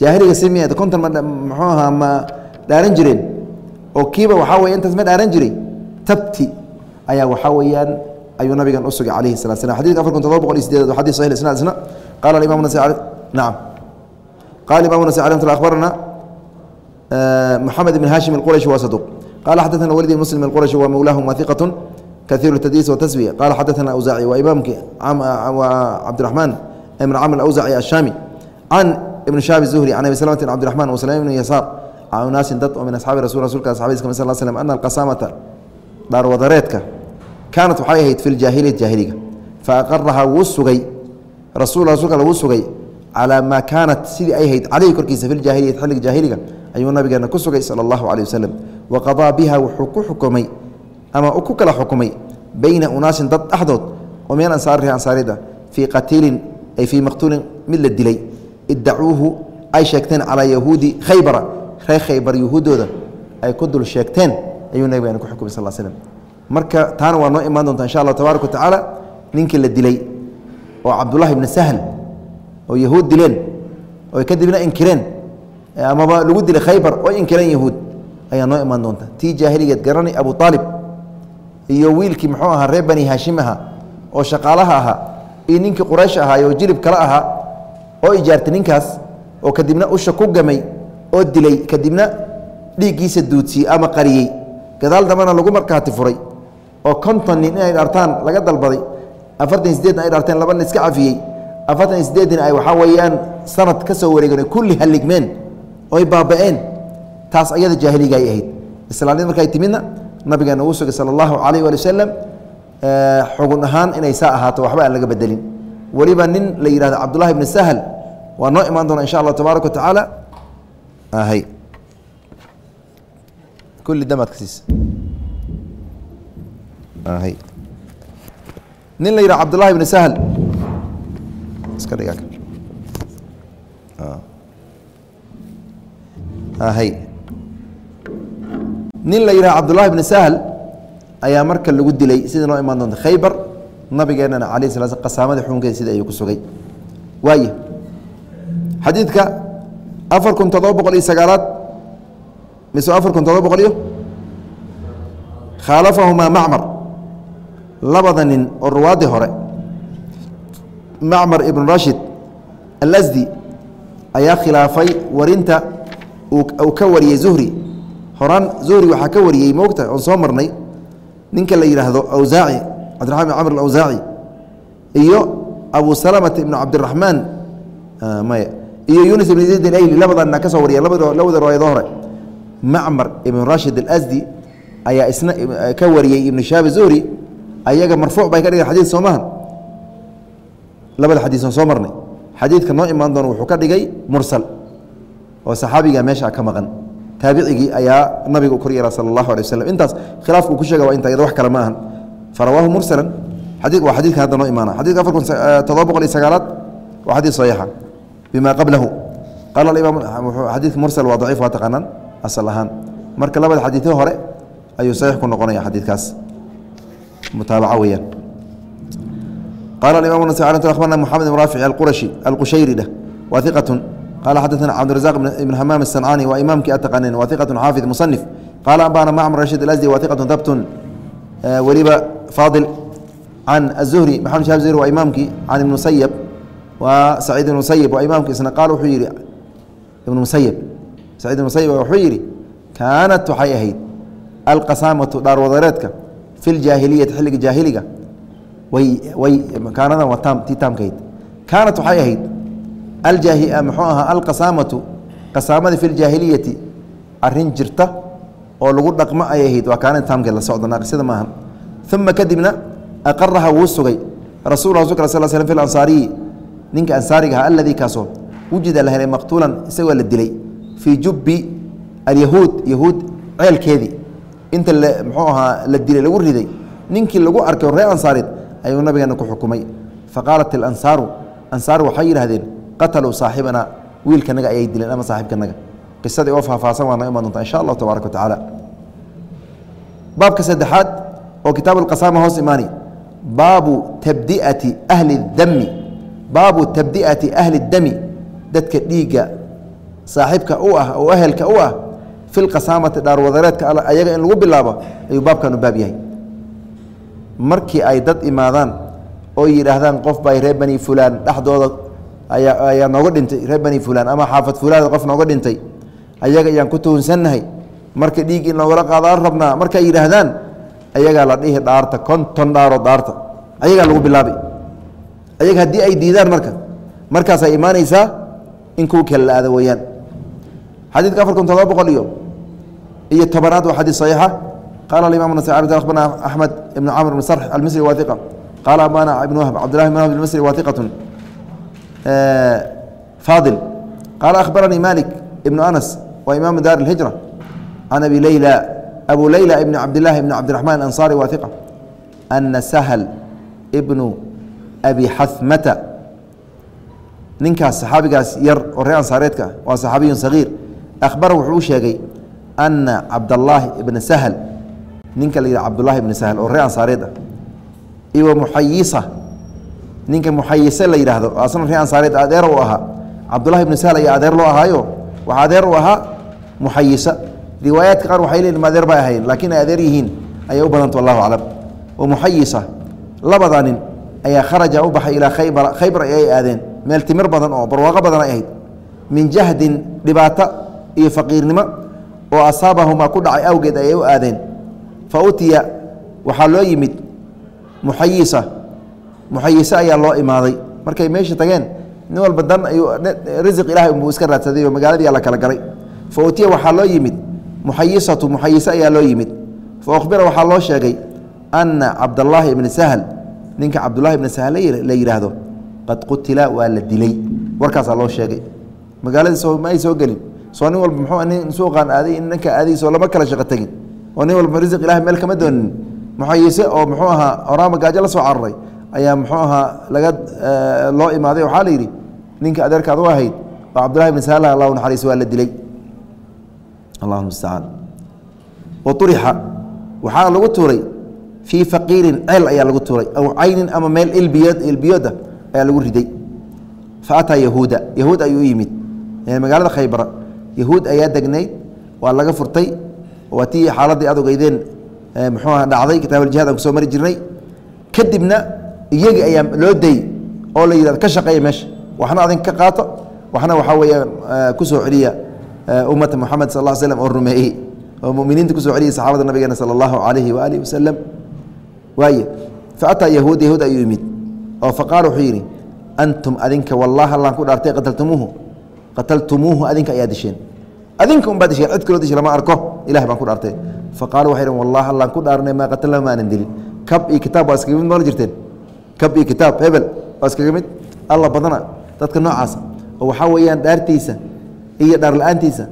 jaahiliga si miya konton ma muxuu ahaa ma dhaaran jireen oo kiiba waxaa weye intaas ma dhaaran jiray tabti ayaa waxaa weeyaan ayuu nabigan u sugay alayhi sala slam xadidka afar kun todoba boqol iyo sideed waa xadis sahih isnad isna qala alimam nasi nacam qala imam nasi alayh tala akhbarana محمد بن هاشم القرشي وصدوق قال حدثنا وليد بن مسلم القرشي kaiir tadliis wataswiya qaala xadaana awsaaci waa imaamkii cabdiraxmaan ibn camr awsaci ashaami can ibn shaabi zuhri can abi slamatin cabdiraxman waslaam ibn yasaar can unaasin dad oo min asxaabi rasul rasulka asxaabadiis ka mid sal l slam ana alqasaamata dhaarwadareedka kaanat waxay ahayd fi ljaahiliyati jaahiliga fa aqarahaa wuu sugay rasul rasuulka lagu sugay calaa maa kaanat sidii ay ahayd caleyhi korkiisa fi ljaahiliyati xilliga jaahiliga ayuu nabigeena ku sugay sala allahu caleyh wasalam wa biha wuxuu ku xukumay ama ku kala xukumay beyna unaasin dad dhexdood oo min ansaarihi ansaarida fii qatiilin ay fii maqtuulin mid la dilay. Iddacuuhu ay sheegteen calaa yahuudi khaybara reer khaybar yahuuddooda ay ku dul sheegteen ayuu nabigeena ku xukumay sal slm marka taana waa noo imaan doonta insha allah tabaaraka wa tacaala ninkii la dilay oo cabdullahi ibni sahl oo yahuud dileen oo kadibna inkireen amaba lagu dilay khaybar oo inkireen yahuud ayaa noo imaan doonta. Tii jaahiligeed garanay abu aalib iyo wiilkii muxuu ahaa reer bani haashim ahaa oo shaqaalaha ahaa iyo ninkii quraysh ahaa oo jilib kale ahaa oo ijaartay ninkaas oo kadibna usha ku gamay oo dilay kadibna dhiiggiisa duudsiyey ama qariyey. Gadaal dambena lagu markaati furay oo konton nin inay dhartaan laga dalbaday afartan sideedna ay dharteen laba iska cafiyey. Afartan sideedina ay waxaa weeyaan sanad ka soo wareegeen kulli halligmeen oy baaba'een taas ayada jaahiliga ay ahayd. Islaamnid markay timidna nabigeena uu sugay sala allahu calayh waali wasalam xugun ahaan inay saa ahaato waxba aan laga bedelin. Weliba nin la yihahdo cabdullahi bni sahl waa noo imaan doona insha allah tabaaraka wa tacaala. Nin la yidhaha cabdullahi bni sahl. Iska nin la yidhaha cabdullahi bni sahl ayaa marka lagu dilay sida noo imaan doonta khaybar nabigeenana alayh sala sl qasaamadii xukunkeeda sida ayuu ku sugay. Waay xadiidka afar kun toddoba boqol iyo sagaalaad mise afar kun toddoba boqol iyo khaalafahumaa macmar labada nin oo ruwaadii hore macmar ibn rashid alasdi ayaa khilaafay warinta uu ka wariyey zuhri horaan zuhri waxaa ka wariyey moogta oon soo marnay. Ninka la yidhaahdo awsaaci cabdiraman bin camr awsaaci iyo abu salamata ibnu cabdiraxmaan maya. Iyo yunis ibn zayd alayli labadanna ka soo wariya labada riwaayado hore. Macmar ibn rashid alasdi ayaa isna ka wariyey ibnu shaab zuhri ayaga marfuuc bay ka dhigeen xadid soo maha labada xadiis oo soo marnay. Xadiidka noo imaan doona wuxuu ka dhigay mursal oo saxaabiga meesha ka maqan taabicigii ayaa nabiga kor yeera sala allahu alay waslm intaas khilaafku ku sheega waa inta iyada wax kale ma ahan farawaahu mursalan xadii waa xadidka hadda noo imaana xadidka afar kun toddoba boqol iyo sagaalaad waa xadiid saxiixa bima qablahu qaala imaam xadiidka mursal waa daciif waa taqaanaan asal ahaan marka labada xadiidyo hore ayuu saxiix ku noqonaya xadiidkaas mutaabaca weeyaan qala imam abarna mxamed bn raafic aqurashi alqushayri dheh waa iqatun qala xadaثna cabdirazaq ibn hamaam الsancani waa imaamkii ataqanin waa iqatu xaafid musanif qaala ambana macmar rashid alasdi waa iqatu dabtun weliba faadil can aلzuhri maxamed shahab zuhri waa imaamkii can ibn musayab waa saciid ibn musayib waa imaamkii isna qaal wuxuu yihi ibn musayib saciid ibn musayib wuxuu yidhi kaanat waxay ahayd alqasaamatu dhaarwadareedka fi ljaahiliyati xilliga jaahiliga way way kaanadan waa taam tii taamkahayd kaanat waxay ahayd muxuu ahaa alqasaamatu qasaamadii fi ljaahiliyati arrin jirta oo lagu dhaqmo ay ahayd waa kaanada taamkeed la socda naaqisada maahan uma kadibna aqaraha wuu sugay rasul rasulka sal slam fi ansaariyi ninka ansaariga ahaa alladii kaasoo wujida la helay maqtuulan isagoo la dilay fii jubbi alyahuud yahuud ceelkeedii inta muxuu ahaa la dilay lagu riday ninkii lagu arkay reer ansaareed ayuu nabigeena ku xukumay faqaalat ilansaaru ansaar waxay yidhahdeen qataluu saaxibanaa wiilkanaga ayay dileen ama saaxiibkanaga qisadii oo faahfaahsan waa noo imaan doonta insha allahu tabaaraka wa tacaala. Baabka saddexaad oo kitaab alqasaama hoos imaani baabu tabdi'ati ahli dami baabu tabdi'ati ahli dami dadka dhiigga saaxiibka u ah oo ehelka u ah fi lqasaamati dhaarwadareedka ayaga in lagu bilaabo ayuu baabkanu baab yahay. Markii ay dad imaadaan oo yidhaahdaan qof bay reer bani fulaan dhexdooda ayaa nooga dhintay reer bani fulaan ama xaafad fulaada qof nooga dhintay. Ayaga ayaan ku tuhunsannahay marka dhiig in loogala qaadaan rabnaa markay yidhaahdaan ayagaa la dhihi dhaarta konton dhaaro dhaarta. Ayagaa lagu bilaabay ayaga haddii ay diidaan marka markaasay imaanaysaa in kuwa kale la aado weeyaan. Xadiidka afar kun todoba boqol iyo iyo tobanaad waa xadiis saxiixa. Qala imam nas abarna axmed ibn camr bn sarx almisri waa iqa qaala abana ibn wahb cabdillahi bn wahb almisri waa faadil qaala akhbaranii malik ibnu anas waa imaamu daar اlhijra can abi leyla abu leyla ibn cabdillahi ibn cabdiraxman ansari waa iqa ana sahl ibnu abi xahmata ninkaas saxaabigaas yar oo reer ansaareedka waa saxaabiyun sagiir akhbara wuxuu u sheegay ana cabdallaahi ibna sahl ninka la yidhah cabdullahi ibni sahl oo reer ansaareed ah iwa muxayisa ninka muxayise la yidhaahdo asna reer ansaareed adeer u ahaa. Cabdullahi ibni sahl ayaa adeer loo ahaayo. Waxaa adeer u ahaa muxayisa riwaayaadka qaar waxay leeyihiin ma adeer bay ahayn laakiin ay adeer yihiin ayay u badanta wallahu aclam. Wa muxayisa labadaa nin ayaa kharaja u baxay ilaa khaybara khaybar ayay aadeen. Meel timir badan oo barwaaqo badan ay ahayd. Min jahdin dhibaato iyo faqiirnimo oo asaabahumaa ku dhacay awgeed ayay u aadeen. Fa utiya waxaa loo yimid muxayisa muxayise ayaa loo imaaday. Markay meesha tageen nin walba dan risiq ilahay unbuu iska raadsaday oo magaaladii la kala galay. Fa utiya waxaa loo yimid muxayisatu muxayise ayaa loo yimid. Fa ukhbira waxaa loo sheegay anna cabdallaahi ibni sahl ninka cabdullahi ibni sahl la yidhaahdo qad qutila waa la dilay. Warkaasaa loo sheegay. Magaaladii soo ma ay soo gelin. Soo nin walba muxuu nin suuqaan aaday in ninka aaday soo lama kala shaqo tegin oo nin walba risiq ilahay meel kama doonin. Muxayise oo muxuu ahaa oraama gaajo la soo cararay ayaa muxuu ahaa laga loo imaaday. Waxaa la yidhi ninka adeerkaad u ahayd oo cabdullahi ibni sahl allahu naxariis waa la dilay. Allahuma mustacaan wa urixa lagu tuuray fii faqiirin ceel ayaa lagu tuuray aw caynin ama meel ilbiyood ilbiyooda ayaa lagu riday. Fa ataa yahuuda yahuud ayuu u yimid. Magaalada khaybara yahuud ayaa degnayd waa laga furtay waa tii xaaladii aad ogeydeen muxuu aha dhacday kitaab aljihaad aan ku soo mari jirnay. Kadibna iyagii ayaa loo dayey oo la yidhahdo ka shaqeeya meesha. Waxna adin ka qaato waxna waxaa weeyaan ku soo celiya ummata moxamed sal ll slam oo rumeeyey oo muminiinta ku soo celiyay saxaabada nabigeena sala allahu calayhi waaalih wasalam waaye fa ataa yahuud yahuud ayuu yimid oo faqaala wuxuu yidhi antum adinka wallahi allaan ku dhaartay qataltumuuhu qataltumuuhu adinka ayaa disheen. Adinka unbaa disheen cid kaloo dishi lama arko ilahi baan ku dhaartay. Faqaalu waxay dhn wallahi allaan ku dhaarnay maa qatalna maanan dilin. Kab iyo kitaab waa iskaga mid jirteen kab iyo kitaab hebel waa iskaga mid alla badana dadka noocaasa oo waxaa weeyaan dhaartiisa iyo dhaar la'aantiisa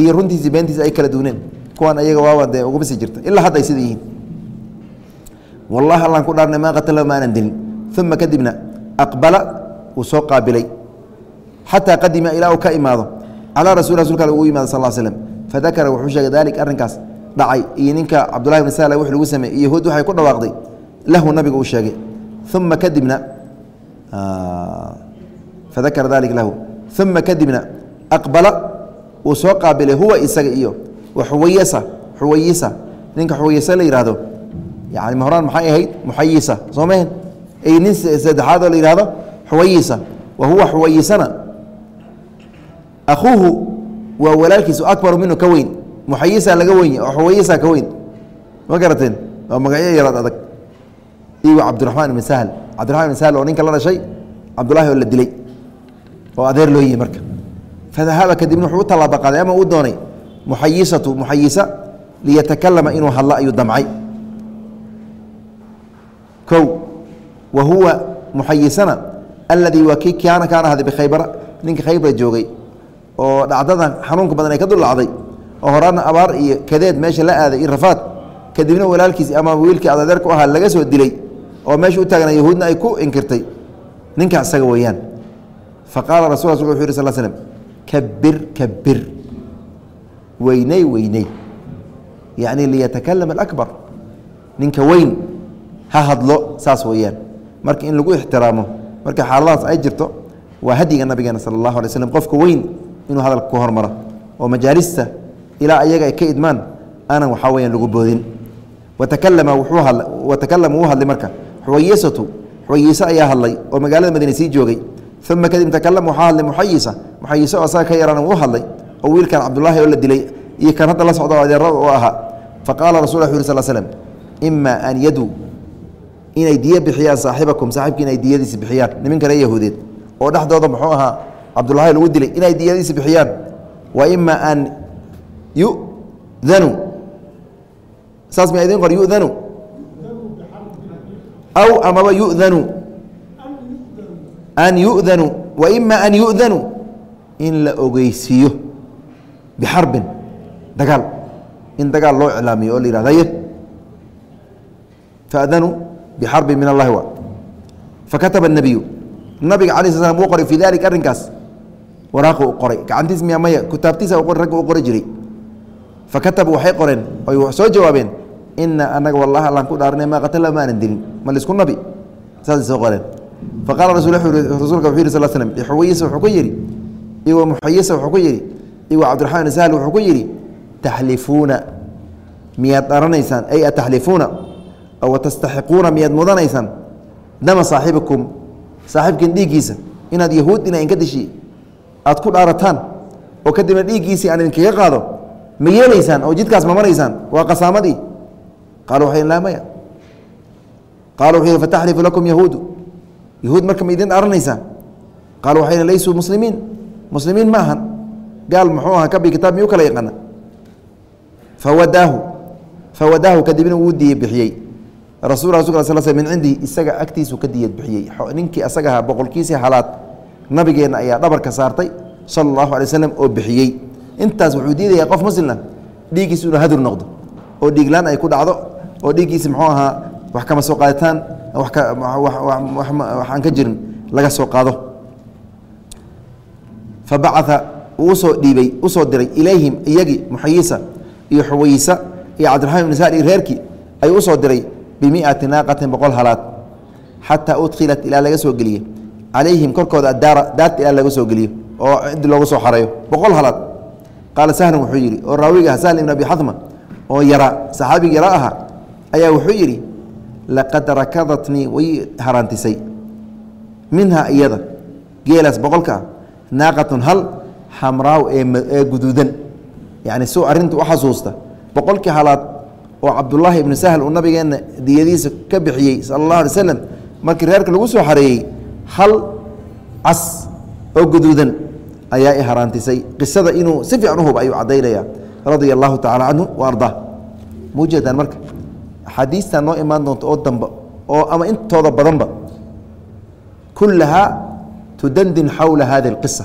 iyo runtiisi beentiisa ay kala duuneen kuwan ayaga waawa dee uguma sii jirta ilaa hadda ay sida yihiin. Wallahi allaan ku dhaarnay maa qatalna maanan dilin uma kadibna aqbala wuu soo qaabilay. Xataa qadima ilaa uu ka imaado calaa rasul rasulka alle ugu yimaado sal slm fadakara wuxuu sheegay dalik arrinkaas dhacay iyo ninka cabdullahi bn sahla wix lagu sameeyey iyo waxay ku dhawaaqday lahu nabiga uu sheegay uma kadibna fadakara dalik lahu uma kadibna aqbala wuu soo qaabilay huwa isaga iyo xuwayasa xuwayisa ninka xuwayasa la yihahdo yani mahoraan maxay ahayd muxayisa soo mahen nin saddexaad oo la yihahdo xuwayisa wa huwa xuwayisana akuuhu waa walaalkiisu akbaru minhu ka weyn muxayisa laga wenya oo xuwayisa ka weyn ma garateen waa magacyo yaraad adag iyo cabdiraxmaan ibn sahl. Cabdiraxman ibn sahl oo ninka la dhashay cabdullahi oo la dilay oo adeer loo yihi marka. Fadahaba kadibna wuxuu u tallaaba qaaday ama uu doonay muxayisatu muxayisa liyatakalama inuu hadlo ayuu damcay. Kow wa huwa muxayisana aladii waa kii kaana kaan ahaaday bikhaybara ninka khaybra joogay oo dhacdadan xanuunka badan ay ka dullacday oo horaana abaar iyo kadeed meesha la aaday iyo rafaad kadibna walaalkiis ama wiilkii adadeer ku ahaa laga soo dilay oo meesha u taagna yahuudna ay ku inkirtay. Ninka isaga weeyaan. Fa qaala rasul rasulka wuxu yih sal slm kabir kabir weyney weyney. Yacni liyatakalama alakbar. Ninka weyn ha hadlo saas weeyaan. Marka in lagu ixtiraamo marka xaaladahaas ay jirto waa hadyiga nabigeena sala allahu alay slm qofka weyn inuu hadalka ku hormaro. Oo majaalista ilaa ayaga ay ka idmaan aanan waxaa weyaan lagu boodin. Watakalama wuxuu hadla watakalama wuu hadlay marka xuwayisatu xuwayise ayaa hadlay oo magaalada madiine sii joogay. Uma kadib takalama waxaa hadlay muxayisa. Muxayise oo asaga ka yarana wuu hadlay oo wiilkan cabdullaahi oo la dilay iyo kan hadda la socdo adeerada oo ahaa. Faqaala rasul wu yuri sal slm ima an yaduu inay diyo bixiyaan saaxibakum saaxibki inay diyadiisi bixiyaan. Niminka ree yahuudeed oo dhexdooda muxuu ahaa cabdullaahi lagu dilay inay diyadiisi bixiyaan wa ima an yudanu. Saas ma idin qor yudanu aw amaba yudanu an yudanu wa ima an yudanu in la ogeysiiyo bixarbin dagaal. In dagaal loo iclaamiyo oo la yihahdo haye fadanuu min allahi wa. Fakataba الnabiyu nabiga ala sl slam wuu qoray fii dalik arrinkaas. Waraaqu u qoray. Gacantiis miya maya kutaabtiisa ragga u qori jiray. Fakatabu waxay qoreen oy soo jawaabeen ina anaga wallahi allaan ku dhaarnay maa qatala ma aanan dilin. Ma lisku nabi? Saasay soo qoreen faqala rasulka wuxuu yih sal slm lixuwayisa wuxuu ku yidhi iwa muxayisa wuxuu ku yidhi iwa cabdiraxmaan sahl wuxuu ku yidhi taxlifuuna miyaad dharanaysaan ay ataxlifuuna oo watastaxiquuna miyaad mudanaysaan dama saaxibikum saaxiibkiin dhiiggiisa inaad yahuud ina inka dishi aad ku dhaarataan oo kadibna dhiiggiisii aan idinkaga qaado ma yeelaysaan oo jidkaas ma maraysaan waa qasaamadii qaalu waxay laa maya qaala wuxuu yihi fataxlifu lakum yahuudu yahuud marka ma idin dhaaranaysaan qaalu waxay laysuu muslimiin muslimiin ma ahan gaal muxuu ahaa kabi kitaab miyuu kala yaqaana fawadaahu fawadaahu kadibna wuu diye bixiyey rasul sal sl min cindihi isaga agtiisu ka diyad ninkii asaga ahaa boqolkiisii halaad nabigeenna ayaa dhabarka saartay sala allahu alay waslem oo bixiyey intaas wuxuu diidayaa qof muslimna dhiiggiisu inuu hadur noqdo oo dhiiglaan ay ku dhacdo oo dhiiggiisi muxuu ahaa wax kama soo qaaditaan waxaan ka jirin laga soo qaado. Fabacaa uu u soo dhiibay u soo diray ilayhim iyagii muxayisa iyo xuwayisa iyo cabdiraxman ibn saar iyo reerkii ayuu u soo diray bimiati naaqatin boqol halaad xataa udkilat ilaa laga soo geliye. Calayhim korkooda adaara daarta ilaa laga soo geliyo oo cidi looga soo xareeyo. Boqol halaad. Qaala sahlan wuxuu yidhi oo raawiga ah sahl ibn abi xadma oo yaraa saxaabigi yara ahaa ayaa wuxuu yidhi laqad rakadatnii way haraantisay minhaa iyada geelaas boqolka ah naaqatun hal xamraaw ee guduudan. Yani suu arinta u xasuusta. Boqolkii halaad oo cabdulaahi ibnu sahl uu nabigeenna diyadiisa ka bixiyey sala allahu alay slam markii reerka lagu soo xareeyey hal cas oo guduudan ayaa i haraantisay qisada inuu si fiican uhub ayuu caddaynaya radia allahu tacala canhu wa ardaa. Marka axaadiistan noo imaan doonta oo damba oo ama intooda badanba kullahaa tudandin xawla hadi اlqisa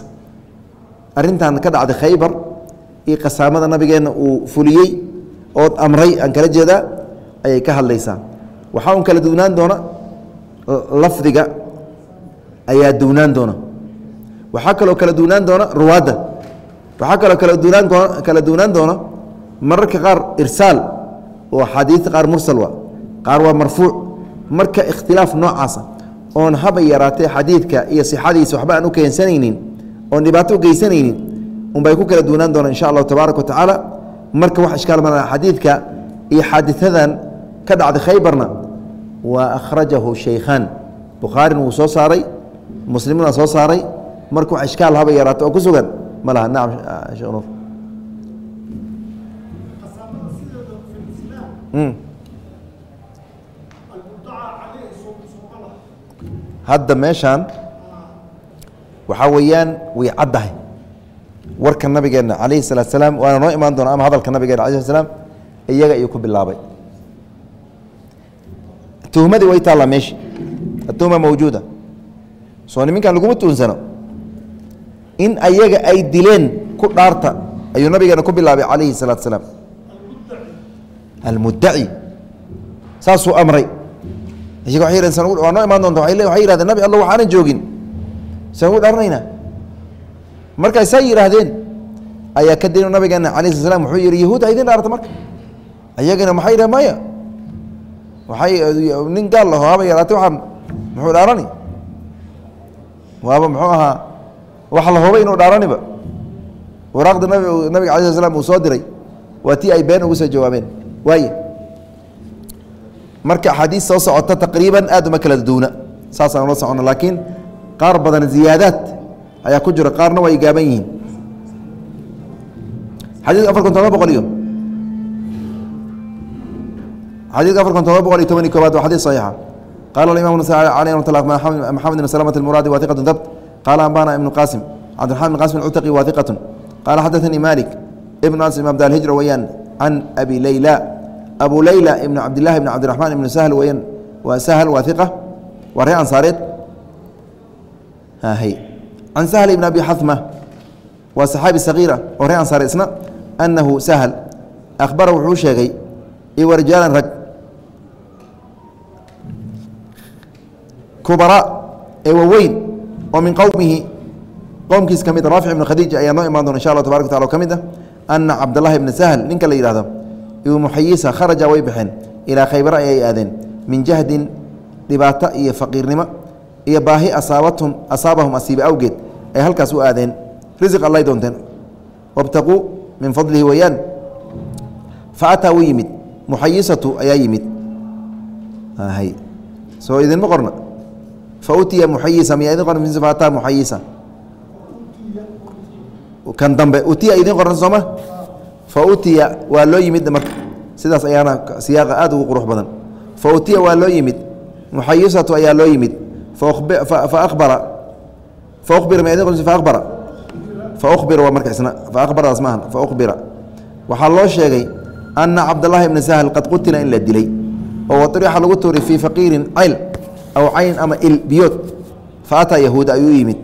arrintan ka dhacday khaybar iyo qasaamada nabigeenna uu fuliyey ood amray aan kala jeedaa ayay ka hadlaysaa. Waxaa un kala duwnaan doona lafdiga ayaa duwnaan doona. Waxaa kaloo kala duwnaan doona ruwaadda. Waxaa kaloo kala duwnaan doona mararka qaar irsaal oo axaadiista qaar mursal waa qaar waa marfuuc. Marka ikhtilaaf noocaasa oon haba yaraatee xadiidka iyo sixadiisa waxba aan u keensanaynin oon dhibaato u geysanaynin unbay ku kala duwnaan doonaan insha allahu tabaaraka wa tacaala. Marka wax ishkaal ma xadiidka iyo xaadiثadan ka dhacday khaybarna waa akhrajahu shaykhaan. Bukhaarina wuu soo saaray muslimna soo saaray. Marka wax ishkaal haba yaraato oo ku sugan ma laha. Nacam shekh nuur hadda meeshaan waxaa weeyaan way caddahay. Warka nabigeena calayhi salaat slaam waana noo imaan doona ama hadalka nabigeena alai slat slam iyaga ayuu ku bilaabay. Tuhmadii way taallaa meeshi. Atuhma mawjuuda. Soo niminkan laguma tuunsano. In ayaga ay dileen ku dhaarta ayuu nabigeena ku bilaabay calayhi salaat slaam almuddaci saasuu amray iyaga yidhahdeen waa noo imaan doonta waxay yihahdeen nabi alla waxaanan joogin saan ugu dhaaranaynaa markay saa yidhaahdeen ayaa kadib nabigeena alay sl wuxuu yihi yahuud ha dhaarta marka ayagana maxay yidhah maya waxay nin gaal laho haba yaraatay waxaan muxuu dhaarani waaba muxuu ahaa wax la hubay inuu dhaaraniba waraaqda nabi nabiga alay sl uu soo diray waa tii ay been ugu soo jawaabeen waaye marka axaadiis soo socota taqriiban aad uma kala duuna saasaan ula socono laakiin qaar badan ziyaadaad ayaa ku jira qaarna way gaaban yihiin. Xadiidka afar kun todoba boqol iyo xadiidka afar kun todoba boqol iyo toban iyo koobaad waa xadiid saxiixa. Qala aleyh ramat llah maxamed ibn salamة almuradi wathiqat dabt. Qala ambana ibnu qasim cabdiraxman ibn qasim alcutaqi wathiqat qala xadaثanii malik ibn anas imam da alhijra weyaan can abi leyla abu leyla ibn cabdillahi ibn cabdiraxman ibn sahl weyaan waa sahl wathiqa waa ree ansaareed. Can sahl ibn abi xama waa saxaabi sagiira oo ree ansaare isna annahu sahl. Akhbara wuxuu sheegay iwa rijaalan rag kubaraa ee waweyn oo min qowmihi qowmkiis ka mid raafic ibn khadiij ayaa noo imaan doona insha allah tabarak wataala o ka mid ah ana cabdاllahi ibna sahl ninka la yihahdo muxayisa kharaja way baxeen ilaa khaybara ayay aadeen. Min jahdin dhibaato iyo faqiirnimo iyo baahi asaabathum asaabahum asiibe awgeed ay halkaas u aadeen. Risiq allay doonteen wabtaquu min fadlihi weeyaan fa ataa u yimid. Muxayisatu ayaa yimid. Soo idinma qorna? Fa utiya muxayisa miyaa idin qorna? Fa ataa muxayisa kan dambe utiya idin qorna sooma fa utiya waa loo yimid marka. Sidaas ayaana siyaaqa aad ugu qurux badan. Fa utiya waa loo yimid. Muxayisatu ayaa loo yimid. Faabara faubira faubira marka isna faabaradas maaha faubira waxaa loo sheegay ana cabdاllahi bna sahl qad qutila in la dilay oo waطrixa lagu tuuray fii faqiirin cayl aw cayn ama il biyood. Faataa yahuuda ayuu yimid.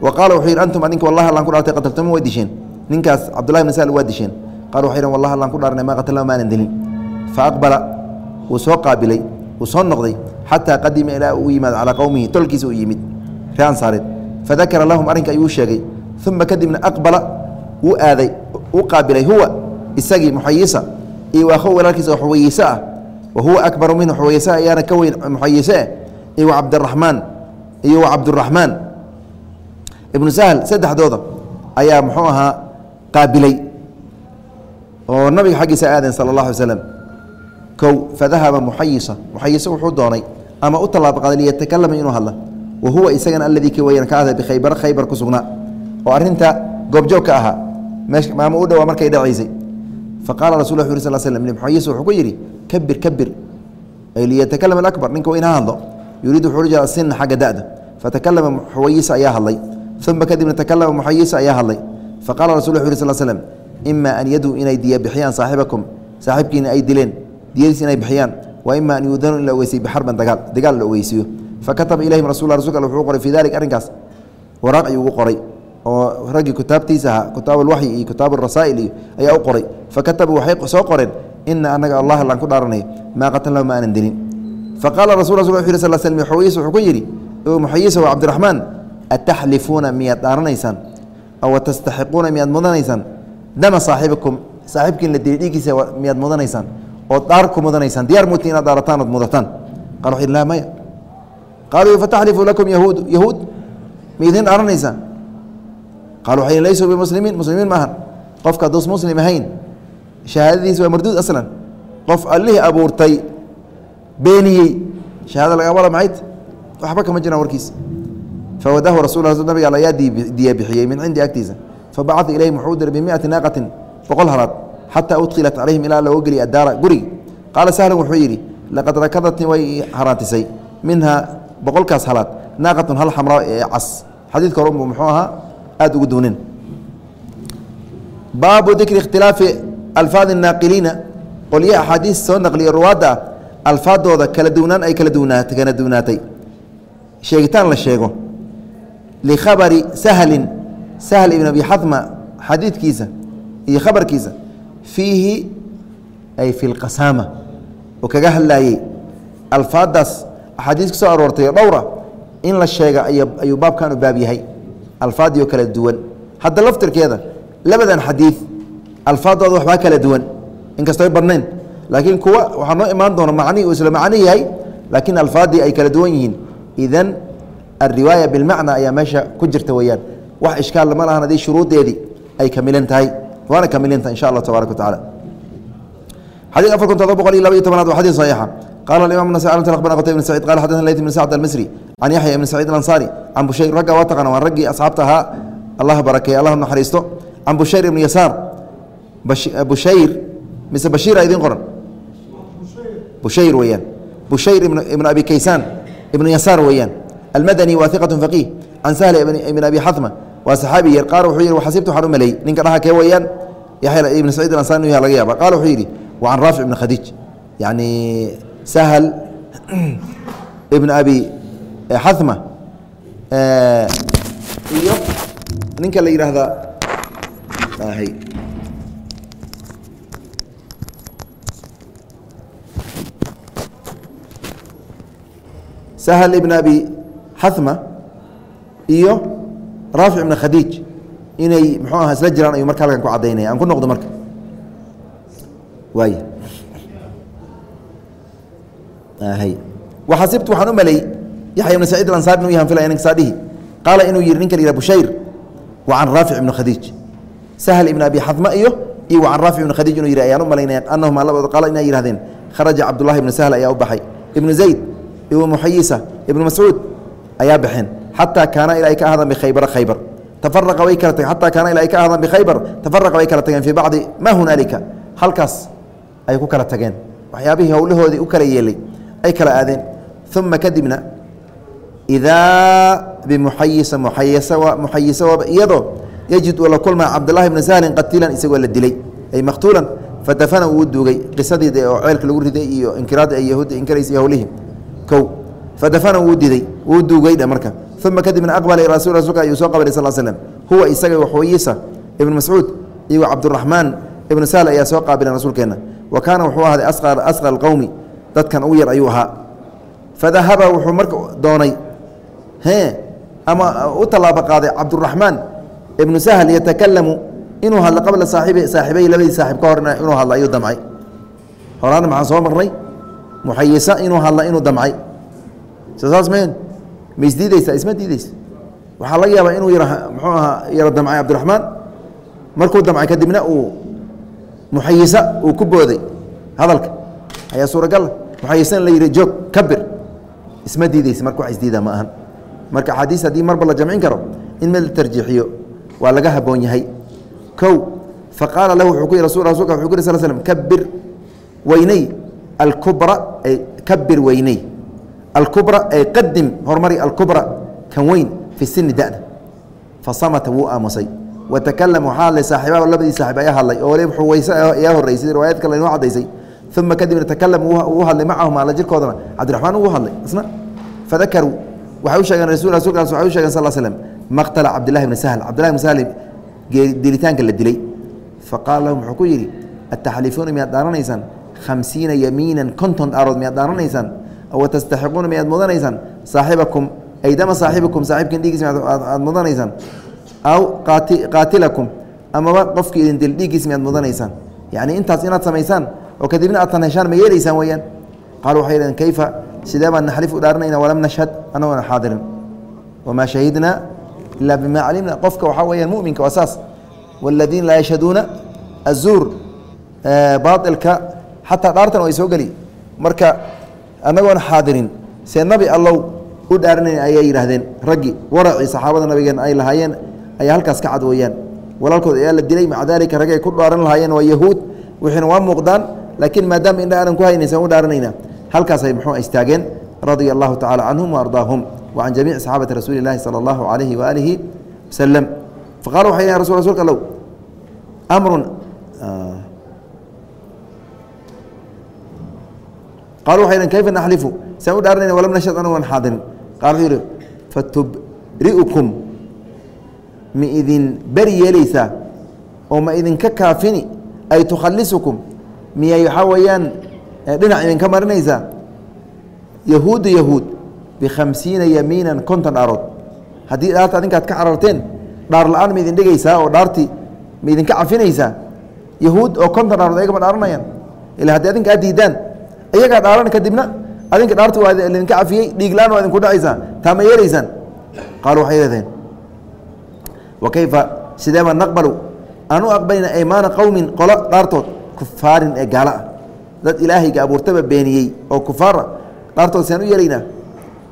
Wa qaala wuxuu yidhi antum adinka wallahi allan ku dhaartay qataltuma waa disheen ninkaas cabdullahi bna sahl waa disheen qaal waxay yidhan wallahi allan ku dhaarnay maa qatalna maanan dilin. Fa aqbala wuu soo qaabilay wuu soo noqday xataa qadima ilaa uu yimaado calaa qowmihi tolkiisa uu yimid ree ansaareed fadakara lahum arrinka ayuu sheegay. Uma kadibna aqbala wuu aaday u qaabilay huwa isagii muxayisa iyo waakhow walaalkiisa oo ah wa huwa akbaru minhu xuwayiise ayaana ka weyn muxayise eh iyo cabdiraxmaan iyo wa ibnu sahl saddexdooda ayaa muxuu ahaa qaabilay oo nabiga xaggiisa aaden sala allah alay slam kow fadahaba muxayisa. Muxayise wuxuu doonay ama u tallaabo qaaday liyatakalama inuu hadla wa huwa isagana alladii ka weyan ka ahday bikhaybara khaybar ku sugnaa. Oo arrinta goobjoog ka ahaa maamo u dhowaa markay dhacaysay. Fa qaala rasul uri sal slm muxayise wuxuu ku yidhi kabir kabir ay liyatakalam alabar ninka weyn ha hadlo. Yuriid wuxuu rajaa sina xagga da'da. Fatakalama xuwayisa ayaa hadlay. Uma kadibna takalama muxayisa ayaa hadlay faqala rasul uri sl slm ima an yaduu inay diya bixiyaan saaxibakum saaxiibkiina ay dileen diyadiis inay bixiyaan wa ima an yuudanuu in la ogeysiy bixarban dagaal dagaal la ogeysiiyo fakataba ilayhim rasul rasulka al wuxuu qoray fii dalik arrinkaas waraaq ugu qoray oo raggii kutaabtiisa ahaa kutaab alwaxyi iyo kutaab arasaa'il iyo ayaa u qoray fakatabu waxay soo qoreen ina anaga allah allaan ku dhaaranayo maa qatalnahu ma aanan dilin faqaala rasul rasul wuxu yiri sal slm muxayis wuxuu ku yidhi muxayisa wa cabdiraxmaan ataxlifuuna miyaad dhaaranaysaan tastaxiquuna miyaad mudanaysaan dama saaxibikum saaxiibkiin la dilay dhiiggiisa miyaad mudanaysaan ood dhaar ku mudanaysaan diyar muti inaad dhaarataan ood mudataan qal waxu la maya qaaluu fataxlifu lakum yahuud yahuud ma idin dhaaranaysaan qalu waxay laysuu bimuslimiin muslimiin ma qofka hadduus muslim ahayn shahaadadiisa waa marduud aslan qof allihii abuurtay beeniyey shahaada laga wala maxayt waxba kama jiraan warkiisa fawadahu rasul nabiga al ayaa diya bixiyey min cindi agtiisa fabacaa ilayhim wuxuu u diray bimiati naaqatin boqol halaad xataa udkilat calayhim ilaa looga geliya addaara gurigi qaala sahlan wuxuu yidhi laqad rakadatni way haraantisay minha boqolkaas halaad naaqatun hal xamraa ee cas xadiidka horunbu muxuu ahaa aad ugu duunin baabu dikri ikhtilaafi alfaadi naaqiliina qolyaha axaadiis soo naqliya ruwaadda ah alfaadooda kala duwnaan ay kala duwnaatay sheegitaan la sheego likhabari sahlin sahl ibn abi xadma xadiidkiisa iyo khabarkiisa fiihi ay fi lqasaama oo kaga hadlaayey alfaadaas axaadiis ka soo aroortay oo dhowra in la sheega ayuu baabkan u baab yahay alfaadii oo kala duwan hadda laftirkeeda labadan xadiid alfaadooda waxbaa kala duwan inkastoo ay badnayn laakiin kuwa waxaa noo imaan doona macnihi uu isla macno yahay laakiin alfaadii ay kala duwan yihiin idan alriwaaya bilmacna ayaa meesha ku jirta weeyaan wax ishkaal lama lahan haddii shuruuddeedii ay kamilan tahay waana kamilanta insha allah tabaaraka watacaala xadيث afar kun todoba boqol iyo laba iyo tobanaad waa xadيث صaحيixa qala الimam النasي أخبرna qtayb بن سعيد qala xadثna layث بن sacد الmsrي can yaحya بn سacيid الأنصاري can bushayr ragga waa taqana waa raggii asxaabta ahaa allah barakeeye allah naxariisto can bushayr ibn yasaar bushayr mise bashiira idin qoran bushayr weeyaan bushayr ibn abi kaysaan ibn yasaar weeyaan almadani waa iqatu faqiih can sahl ibn abi xama waa saxaabi yar qaar wuxuu yihi xasibtu waxaan u maleeyey ninka dhaha kee weyaan yaxya ibn saciid alansani inu yaha laga yaaba qaala wuxuu yidhi wa can raafic ibn khadiij yacni sahl ibn abi xama iyo ninka la yidhaahda sahl ibn abi xathma iyo raafic ibn khadiij inay mxuu aha isla jiraan ayuu marka halkan ku cadaynaya aan ku noqdo marka. Waay waxasibtu waxaan u maleeyey yaxya ibn saciid alansaar inuu yahan filaya ninka saadhihi qaala inuu yihi ninka la yihah bushayr wa raafic ibn khadiij sahl ibn abi xadma iyo iyo wa raafic ibn khadiij inuu yihi ayaan u malaynaya anahuma labada qaala inay yihahdeen kharaja cabdullahi ibnu sahl ayaa u baxay. Ibnu zayd ibnu muxayisa ibnu mascuud ayaa baxeen xataa kaana ilaa ay ka ahaadaan bikhaybara khaybar. Tafaraqa way kala tageen. Xataa kaana ilaa ay ka ahdaan bikhaybar tafaraqa way kala tageen fii bacdi. Ma hunaalika? Halkaas ay ku kala tageen. Waxyaabihii howlahoodii u kala yeelay ay kala aadeen. Uma kadibna idaa bimuxayisa muxayisa muxayisa iyadoo yajid uu kulmaa cabdulahi bna sahlin qatiilan isagoo la dilay ay maqtuulan fadafana uu duugay qisadii oo ceelka lagu riday iyo inkiraadda ay yahuudda inkiraysa howlihii kow fadafana wuu diday wuu duugay dhe marka uma kadibna aqbala rasul rasulka ayuu soo qabalay sal slm huwa isaga waxuyiisa ibnu mascuud iyo cabduraxmaan ibnu sahl ayaa soo qaabilan rasuulkeenna wa kaana wuxuu ahday asqar qowmi dadkan ugu yar ayuu ahaa fadahaba wuxuu marka doonay ama u tallaabo qaaday cabduraxmaan ibnu sahl yatakalamu inuu hadlo qabla saaibi saaxibey labadii saaxib ka hor inuu hadlo ayuu damcay horaana maxaan soo marnay muxayisa inuu hadla inuu damcay soo saas meen ma isdiideysa isma diideysa waxaa laga yaabaa inuu yar muxuu ahaa yaro damcay cabdiraxmaan. Markuu damcay kadibna uu muxayisa uu ku booday hadalka. Ayaa suuragala muxayisana la yidhi joog kabir. Isma diideysa marka wax isdiida ma ahan. Marka axaadiis haddii marba la jamcin karo in mid la tarjiixiyo waa laga haboon yahay. Kow faqaala lahu wuxuu ku yihi rasul rasulka wuxuu ku yiri sal slm kabir weyney alkubra ay kabir weyney alkubra ay qadim horumari alkubra kan weyn fi sini da'da. Fasamata wuu aamusay. Watakalam waxaa hadlay saaxiibaha labadii saaxib ayaa hadlay oo waliba xuwayse ayaa horreysay riwaayad kale inoo caddaysay. Uma kadibna takalam uu hadlay macahum alla jirkoodana. Cabdiraxmaan ugu hadlay isna? Fadakaruu waxay u sheegeen rasul rasulkaas waxay u shegeen sal slm maqtala cabdillahi bni sahl. Cabdillahi bni sahl dilitaanka la dilay. Faqaala lahum wuxuu ku yidhi ataxlifuuna miyaad dhaaranaysaan khamsiina yamiinan konton dhaarood miyaad dhaaranaysaan aw tastaxiquuna miyaad mudanaysaan saaxibakum aydama saaxibikum saaxibkin dhiigiis aad mudanaysaan aw qaatilakum amaba qofkii idin dil dhiiggiis miyaad mudanaysaan yacni intaas inaad samaysaan oo kadibna aad tan heshaan ma yeelaysaan weeyaan qaalu waxay yidhaheen kayfa sidee baan naxlif u dhaaranayna walam nashhad anagoona xaadirin wamaa shahidnaa ilaa bima calimna qofka waxaa weyaan muminka waa saas wاladiina laa yashhaduuna azuur baailka xataa dhaartan ay soo geli marka annagoona xaadirin see nabi allow u dhaarinaya ayay yidhaahdeen raggii waracii saxaabada nabigeena ay lahaayeen ayaa halkaas ka cad weeyaan walaalkood ayaa la dilay maca daalika ragay ku dhaaran lahaayeen waa yahuud. Wixiina waa muuqdaan laakiin maadaama indha aadan ku haynaysaan u dhaaranayna halkaasay muxuu istaageen radia allahu tacala canhum wa ardaahum wa saxaabati rasuuli llaahi sala allahu calayhi waaalihi wasalam faqala waxay rasul rsulka low amrun qaalu waxay dhaheen kayfa naxlifu saan u dhaaranayna walam nashad anu aan qaal wuxuu yihi fatubri'ukum ma idin beri yeelaysaa oo ma idinka kaafini ay tukhalisukum miyay waxaa weeyaan dhinac idinka marinaysaa yahuuddu yahuud bikhamsiina yamiinan konton dhaarood haddii dhaarta adinkaad ka cararteen dhaar la'aan ma idin dhigaysaa oo dhaartii ma idinka cafinaysaa yahuud oo konton dhaarood ayagama dhaaranayaan ila haddii adinka aad diidaan iyagaa dhaaran kadibna adinka dhaarti waa idinka cafiyey dhiig la'aan waa idinku dhacaysaa taa ma yeelaysaan. Qaalu waxay yidhahdeen wa kayfa sidee baan naqbalu? Aan aqbalina aymaana qowmin qolo dhaartood kufaarin ee gaala. Ah dad ilaahayga abuurtaba beeniyey oo kufaara dhaartood siaan u yeelaynaa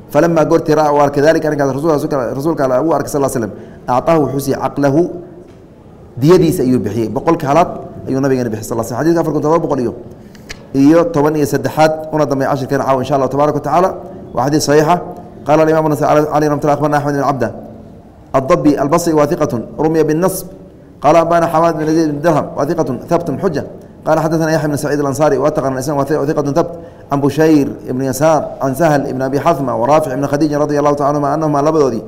falama goorti ra u arkay dalika arrinkaas rasuulka al u arkay sal slm acطaahu wuxuu siiyey caqlahu diyadiisa ayuu bixiyey. Boqolka halaad ayuu nabigeena bixiy sal sl xadidka afar kun todoba boqol iyo iyo toban iyo saddexaad una dambe cashirkeena caaw insha allah tabarak watacaala waa xadiis saxiixa. Qaala aimam ali ramat abana axmed bin cabda addabi albasri waaiqatu rumya binasb qaala abana xamaad bin zayd bin dirham waaiqatu habtun xuja qala xadana yaxya bn saciid alansari wataqana isna waiqatun habt can bushayr ibn yasaar can sahl ibn abi xasma waraafic ibn khadiija radi allahu taca anhuma anahuma labadoodii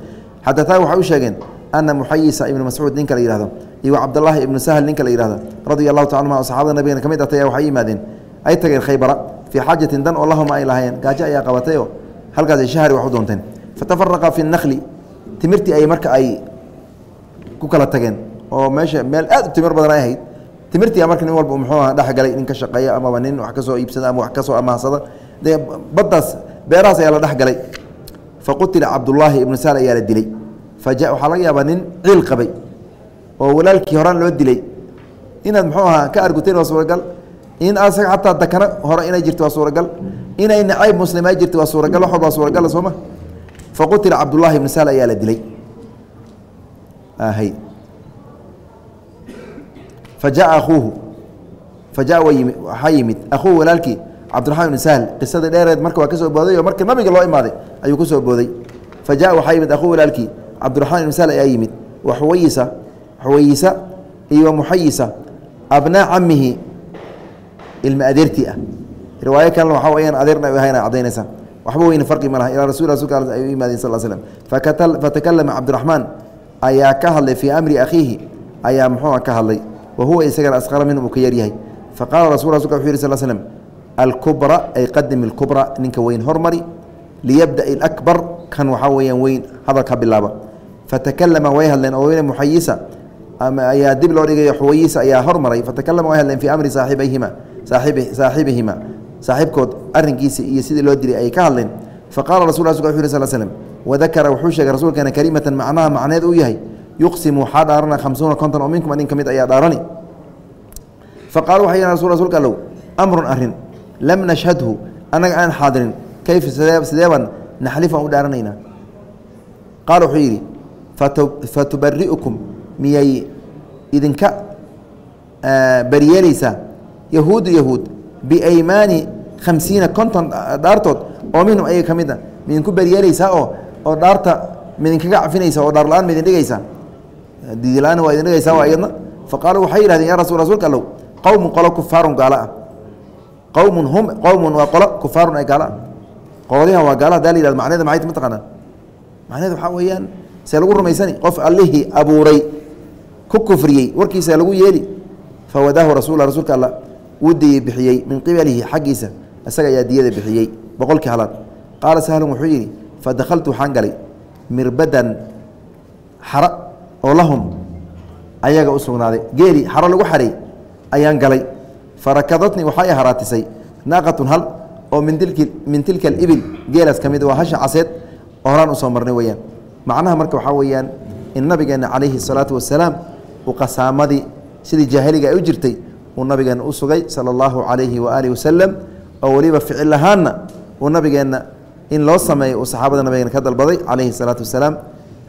xadataa waxay u sheegeen ana muxayisa ibn mascuud ninka la yihahdo iyo cabdlaahi ibnu sahl ninka la yihahdo radi allahu taca anhuma oo saxaabada nabigana ka mid ah atay waxa yimaadeen ay tageen khaybara fii xaajatin dan oo lahuma ay lahaayeen. Gaajo ayaa qabatayoo halkaasay shahri wax u doonteen. Fatafaraqa fi nakli timirtii ay marka ay ku kala tageen oo meesha meel aad timir badan ay ahayd. Timirtii marka nin walba muxuuha dhexgalay nin ka shaqeeya amaba nin wax ka iibsada ama wax ka soo amahsada baddaas beerahaas ayaa la dhexgalay fa cabdullaahi ibnu saal ayaa la dilay. Fa waxaa laga yaabaa nin ciil qabay oo walaalkii horaan loo dilay. Inaad muxuu ahaa ka arguteen oo suuragal in asaga xataa dakano hore inay jirto waa suuragal inay nacayb muslim ay jirto waa suuragal wax walba waa suuragal sooma faqutila cabdullaahi ibnu sahl ayaa la dilay. Ahay fa jaءa akuuhu fa jaa yimi waxaa yimid akhuuhu walaalkii cabdiraxmaan ibn sahl qisadii dheereed marka waa ka soo booday oo marka nabiga loo imaaday ayuu ku soo booday. Fa jaa waxaa yimid akhuuhu walaalkii cabdiraxmaan ibn sahl ayaa yimid wa xuwayisa iyo muxayisa abnaa camihi ilma adeertii ah. Riwaayo kalena waxaa weyaan adeerna ay ahayna cadaynaysa waxba weyne farqi ma laha. Ilaa rasul rasulka al ay u yimaadeen sal slm fatakalama cabdiraxmaan ayaa ka hadlay fii amri akhiihi. Ayaa muxuua ka hadlay. Wa huwa isagana asqara minhum uu ka yaryahay faqala rasul rasulka wuxu yih sal slm alkubra ay qadim ilkubra ninka weyn hormari liyabda ilakbar kan waxaa weyaan weyn hadalka bilaaba. Fatakalama way hadleen oo muxayisa ayaa dib loo dhigayo xuwayisa ayaa hormaray. Fatakalama way hadleen fii amri saaxibayhima saaxibihima saaxiibkood arinkiisa iyo sidii loo dilay ayay ka hadleen. Faqala rasul wuxu yih sl slm wadakara wuxuu sheegay rasuulkeena kalimatan macnaha macneed uu yahay yuqsimu waxaa dhaarana khamsuuna konton oo minkum adin ka mid ayaa dhaarani. Faqaalu waxay rasul rasulka allow amrun arrin lam nashhadhu annaga aan xaadirin kayfa sideeban naxlif aan u dhaaranaynaa qaala wuxuu yidhi fatubari'ukum miyay idinka bariyeelaysaa yahuudu yahuud biaymaani khamsiina konton dhaartood oo minhum ayaga ka mid a midinku beriyeelaysaa oo oo dhaarta midinkaga cafinaysa oo dhaar la'aan midin dhigaysa. Diidila-aan waa idin dhigaysaa waa iyadna. Faqaaluu waxay yihahdeen ya rasul rasuulka allow qowmun qolo kufaarun gaalo ah. Qowmun hum qowmun waa qolo kufaarun ay gaalo ah. Qolyahan waa gaalo hadaa la yihahdo macneeda maxay ma taqaanaa macneeda waxaa weeyaan see lagu rumaysani qof allihii abuuray ku kufriyey warkiisa lagu yeeli fawadaahu rasuula rasuulka alla wuu bixiyey min qibalihi xaggiisa isaga ayaa diyada bixiyey boqolkii halaad qaala sahlun wuxuu yidhi fadakhaltu waxaan galay mirbadan xaro oo lahum ayaga u sugnaaday geeli xaro lagu xaray ayaan galay farakadatni waxay haraatisay naaqatun hal oo min tilka alibil geelaas ka mid waa hasha caseed horaan u soo marnay weyaan macnaha marka waxaa weeyaan in nabigeena calayhi الsalaatu wasalaam uu qasaamadii sidii jaahiliga ay u jirtay uu nabigeenna u sugay sala allahu calayhi waaalihi wasalam oo weliba ficil ahaanna uu nabigeenna in loo sameeyo uu saxaabada nabigeena ka dalbaday calayhi salaatu wasalaam.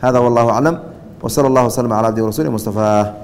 Hada wallahu aclam w sala allah waslm cala abdi warasuli mustafaah